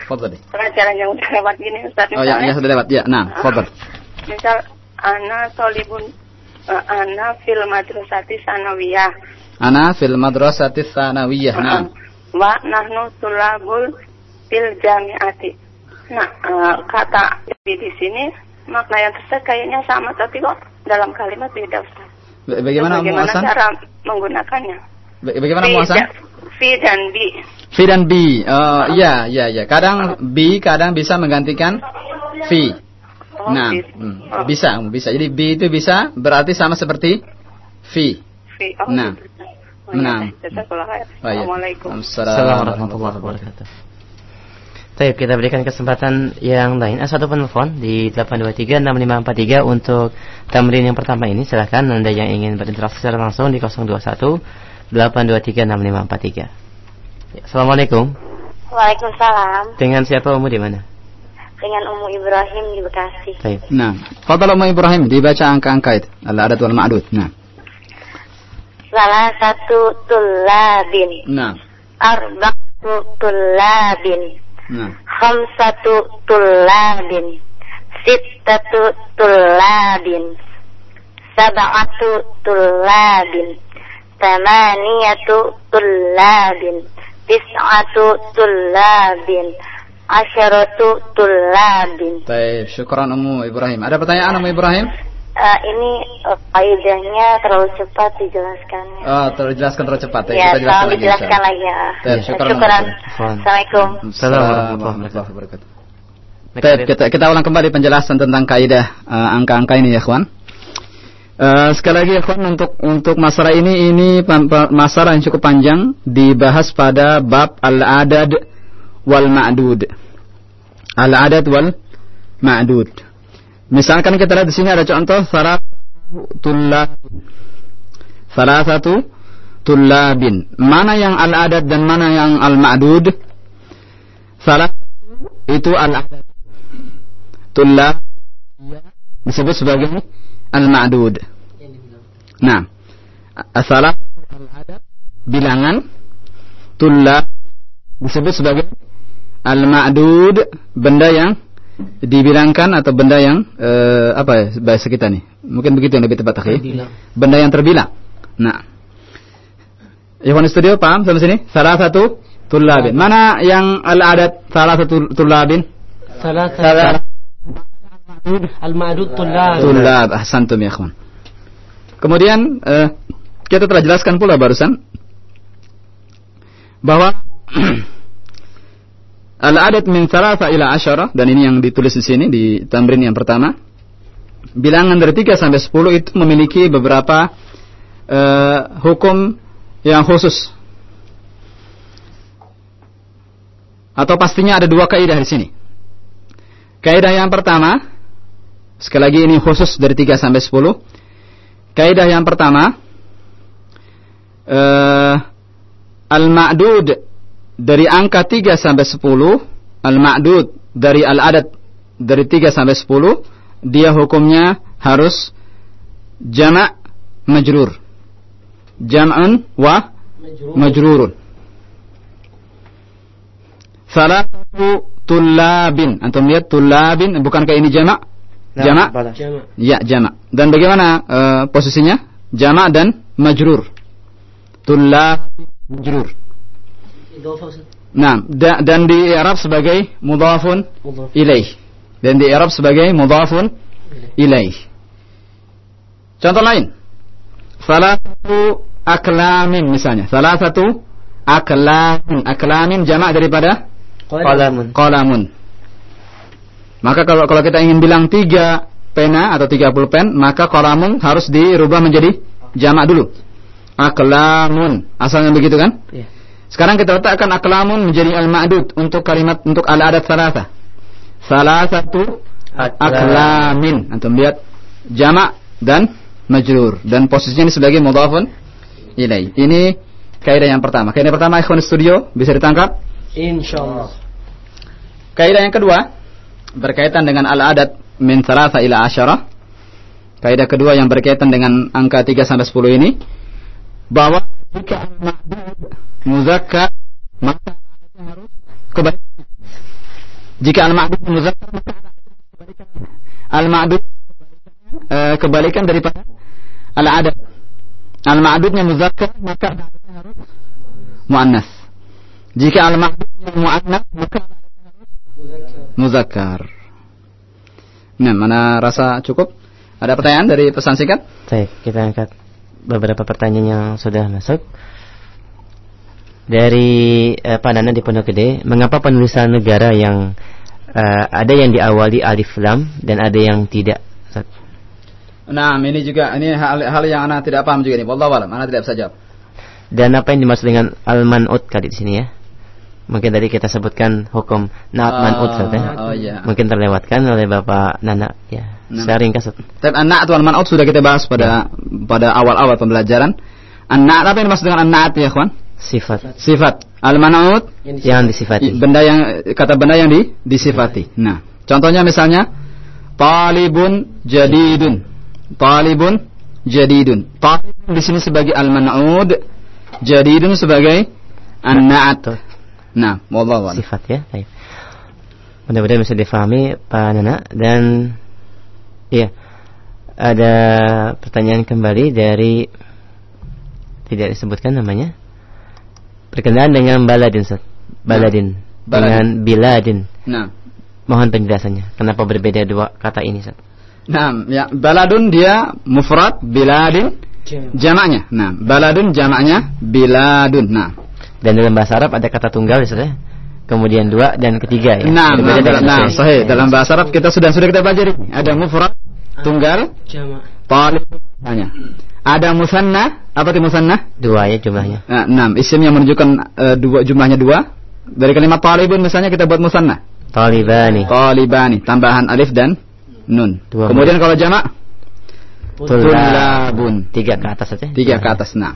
Tafadhali. Pelajaran yang udah lewat gini Ustaz Oh ya, ya misalnya, sudah lewat. Ya, nah, tafadhal. misal ana solibun eh, ana fil madrasati sanawiyah Ana fil madrasati tsanawiyah. Nah. wa nahnu tulabul fil jamiati. Nah, eh, kata di sini makna yang tersebut kayaknya sama tapi kok dalam kalimat beda Ustaz. Ba- Bagaimana Bagaimana cara menggunakannya? Ba- Bagaimana da- Fi dan bi. Fi dan B. Oh, iya, iya, iya. Kadang B kadang bisa menggantikan V. Oh, Nah, hmm, bisa, Ummu, bisa. Jadi B itu bisa berarti sama seperti V. Fi. Oh, Nah. gitu. Oh, ya, Nah. Oh, iya. Assalamualaikum. Assalamualaikum warahmatullahi wabarakatuh. Baik, kita berikan kesempatan yang lain. Ada satu penelpon di 8236543 untuk tamrin yang pertama ini. Silahkan Anda yang ingin berinteraksi secara langsung di 021 8236543. Ya, Assalamualaikum. Waalaikumsalam. Dengan siapa Umu di mana? Dengan Ummu Ibrahim di Bekasi. Baik. Nah, Fadal Ummu Ibrahim dibaca angka-angka itu. Al-adat wal ma'dud. Nah. Salah satu tulabin. Nah. Arba'atu tulabin. Nah. Khamsatu tulabin. Sittatu tulabin. Sab'atu tulabin. Tamaniyatu tulabin. Tis'atu tulabin. Asyaratu tulabin. Baik, syukran Ummu Ibrahim. Ada pertanyaan Ummu Ibrahim? Eh, ini kaidahnya terlalu cepat dijelaskannya. Oh, terus jelaskan terlalu cepat. Ya, Ya, kita jelaskan lagi. dijelaskan lagi ya. Baik, syukran. Syukran. Assalamualaikum. Assalamualaikum. Assalamualaikum warahmatullahi wabarakatuh. Baik, kita, kita ulang kembali penjelasan tentang kaidah eh, angka-angka ini ya, kawan. Eh, sekali lagi ya, kawan, untuk untuk masalah ini ini masalah yang cukup panjang dibahas pada bab al-adad wal ma'dud. al-adad wal ma'dud. Misalkan kita lihat di sini ada contoh salah satu tullabin. Mana yang al-adad dan mana yang al-ma'dud? Salah itu al-adad. Tullab disebut sebagai al-ma'dud. Nah, salah al-adad bilangan tullab disebut sebagai al-ma'dud benda yang dibilangkan atau benda yang uh, apa ya bahasa kita nih? Mungkin begitu yang lebih tepat akhi. Benda yang terbilang. Nah. Ikhwan studio paham? Sampai sini? Salah satu tulabin mana yang al adat salah satu tulabin salah salah. al-ma'dud tulab tulab ahsantum ya ikhwan. Kemudian uh, kita telah jelaskan pula barusan bahwa Al-adat min thalatha ila asyara dan ini yang ditulis di sini di tamrin yang pertama. Bilangan dari 3 sampai 10 itu memiliki beberapa uh, hukum yang khusus. Atau pastinya ada dua kaidah di sini. Kaidah yang pertama, sekali lagi ini khusus dari 3 sampai 10. Kaidah yang pertama, uh, al-ma'dud dari angka 3 sampai 10 al-ma'dud dari al-adad dari 3 sampai 10 dia hukumnya harus jama' majrur. Jam'un wa majrurun. Salatu tullabin. Antum lihat tullabin bukankah ini jama' jama' ya jama' dan bagaimana uh, posisinya? Jama' dan majrur. Tullab majrur Nah, da, dan di Arab sebagai mudhafun ilaih. Dan di Arab sebagai mudhafun ilaih. Contoh lain. Salah satu aklamin misalnya. Salah satu aklamin. Aklamin jamak daripada qalamun. Qalamun. Maka kalau kalau kita ingin bilang tiga pena atau tiga puluh pen, maka qalamun harus dirubah menjadi jamak dulu. Aklamun. Asalnya begitu kan? Yeah. Sekarang kita letakkan aklamun menjadi al-ma'dud untuk kalimat untuk al-adat salasa. Salah satu aklamin. Antum lihat jamak dan majrur dan posisinya ini sebagai mudhafun ilai. Ini kaidah yang pertama. Kaidah pertama ikhwan studio bisa ditangkap? Insyaallah. Kaidah yang kedua berkaitan dengan al-adat min salasa ila asyara. Kaidah kedua yang berkaitan dengan angka 3 sampai 10 ini bahwa jika muzakkar maka harus kebalikan. Jika al-ma'dud muzakkar maka kebalikan. Al-ma'dud uh, kebalikan daripada al-adad. Al-ma'dudnya muzakkar maka harus muannas. Jika al-ma'dudnya muannas maka harus muzakkar. Nah, mana rasa cukup? Ada pertanyaan dari pesan singkat? Baik, kita angkat beberapa pertanyaan yang sudah masuk dari eh, Pak Nana di Pondok Gede, mengapa penulisan negara yang uh, ada yang diawali alif lam dan ada yang tidak? Nah, ini juga ini hal, hal yang anak tidak paham juga ini. Wallahu alam, anak tidak bisa jawab. Dan apa yang dimaksud dengan al-man'ut tadi di sini ya? Mungkin tadi kita sebutkan hukum naat uh, man'ut ya. Oh iya. Mungkin terlewatkan oleh Bapak Nana ya. Nah. Saya ringkas. Tapi an-na'at wal man'ut sudah kita bahas pada ya. pada awal-awal pembelajaran. An-na'at apa yang dimaksud dengan an-na'at ya, kawan? Sifat. Sifat. Al-man'ut yang disifati. Benda yang kata benda yang di, disifati. Nah, contohnya misalnya talibun jadidun. Talibun jadidun. Talibun di sini sebagai al-man'ud, jadidun sebagai an-na'at. Nah, wallahu Sifat ya. Baik. Mudah-mudahan bisa difahami Pak Nana dan iya ada pertanyaan kembali dari tidak disebutkan namanya berkenaan dengan baladin Ustaz. Baladin nah, dengan biladin. Nah. Mohon penjelasannya. Kenapa berbeda dua kata ini Ustaz? Nah, ya baladun dia mufrad, biladin jamaknya. Nah, baladun jamaknya biladun. Nah, dan dalam bahasa Arab ada kata tunggal ya kemudian dua dan ketiga ya. Nah, nah, dalam, nah sahih. Dalam bahasa Arab kita sudah sudah kita pelajari. Ada mufrad, tunggal, jamak. Talib hanya. Ada musanna, apa itu musanna? Dua ya jumlahnya. Nah, enam. Isim yang menunjukkan uh, dua jumlahnya dua. Dari kalimat talibun misalnya kita buat musanna. Talibani. Talibani. Tambahan alif dan nun. Dua Kemudian kalau jamak Tulabun. Tiga ke atas saja. Tiga ke atas. Nah.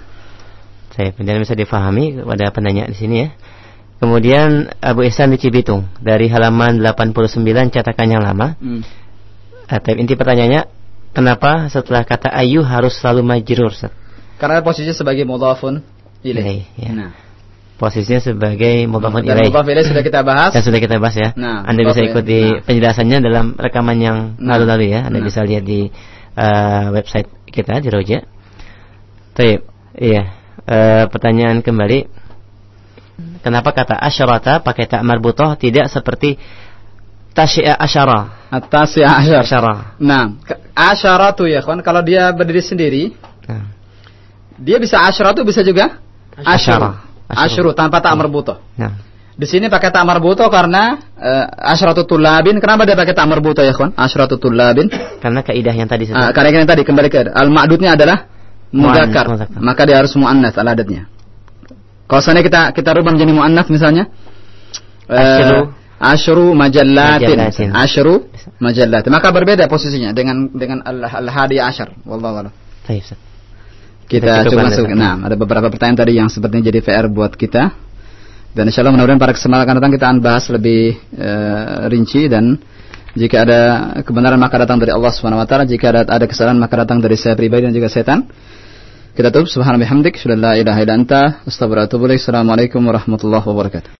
Saya kemudian bisa difahami kepada penanya di sini ya. Kemudian Abu Ihsan di Cibitung dari halaman 89 cetakan yang lama. Hmm. Atau inti pertanyaannya, kenapa setelah kata ayu harus selalu majrur? Karena posisinya sebagai mudhafun Ilaih, ya. Nah. Posisinya sebagai mudhafun ilaih. mudhaf ilaih sudah kita bahas. Dan sudah kita bahas ya. Nah, Anda bisa ikuti. Nah. penjelasannya dalam rekaman yang Nah. lalu-lalu ya. Anda Nah. bisa lihat di uh, website kita di Roja. Taib. Iya. Eh, pertanyaan kembali. Kenapa kata asyarata pakai tak marbutoh tidak seperti tasyi'a asyara? Atas ya asyar. Asyara. Nah, ke- asyaratu ya kawan. Kalau dia berdiri sendiri, Nah. dia bisa asyaratu bisa juga Asyara. Asyru tanpa tak marbutoh. Nah. Di sini pakai tak marbutoh karena uh, asyratu tulabin. Kenapa dia pakai tak marbutoh ya kawan? Asyratu tulabin. Karena kaidah yang tadi Ah, karena yang tadi kembali ke al ma'dudnya adalah mudakar. Maka dia harus muannas al adatnya. Kalau seandainya kita kita rubah menjadi muannas misalnya eh, Asyru. Asyru majallatin. Majallatin. Asyru majallatin. Maka berbeda posisinya dengan dengan al al asyar. Wallahu a'lam. Baik. Kita coba masuk. Nah, ada beberapa pertanyaan tadi yang sepertinya jadi PR buat kita. Dan insya Allah mudah-mudahan pada kesempatan akan datang kita akan bahas lebih eh, rinci dan jika ada kebenaran maka datang dari Allah Subhanahu wa taala, jika ada ada kesalahan maka datang dari saya pribadi dan juga setan. Kita tutup subhanallahi hamdik, la ilaha illa anta, astaghfiruka wa atubu ilaik. Assalamualaikum warahmatullahi wabarakatuh.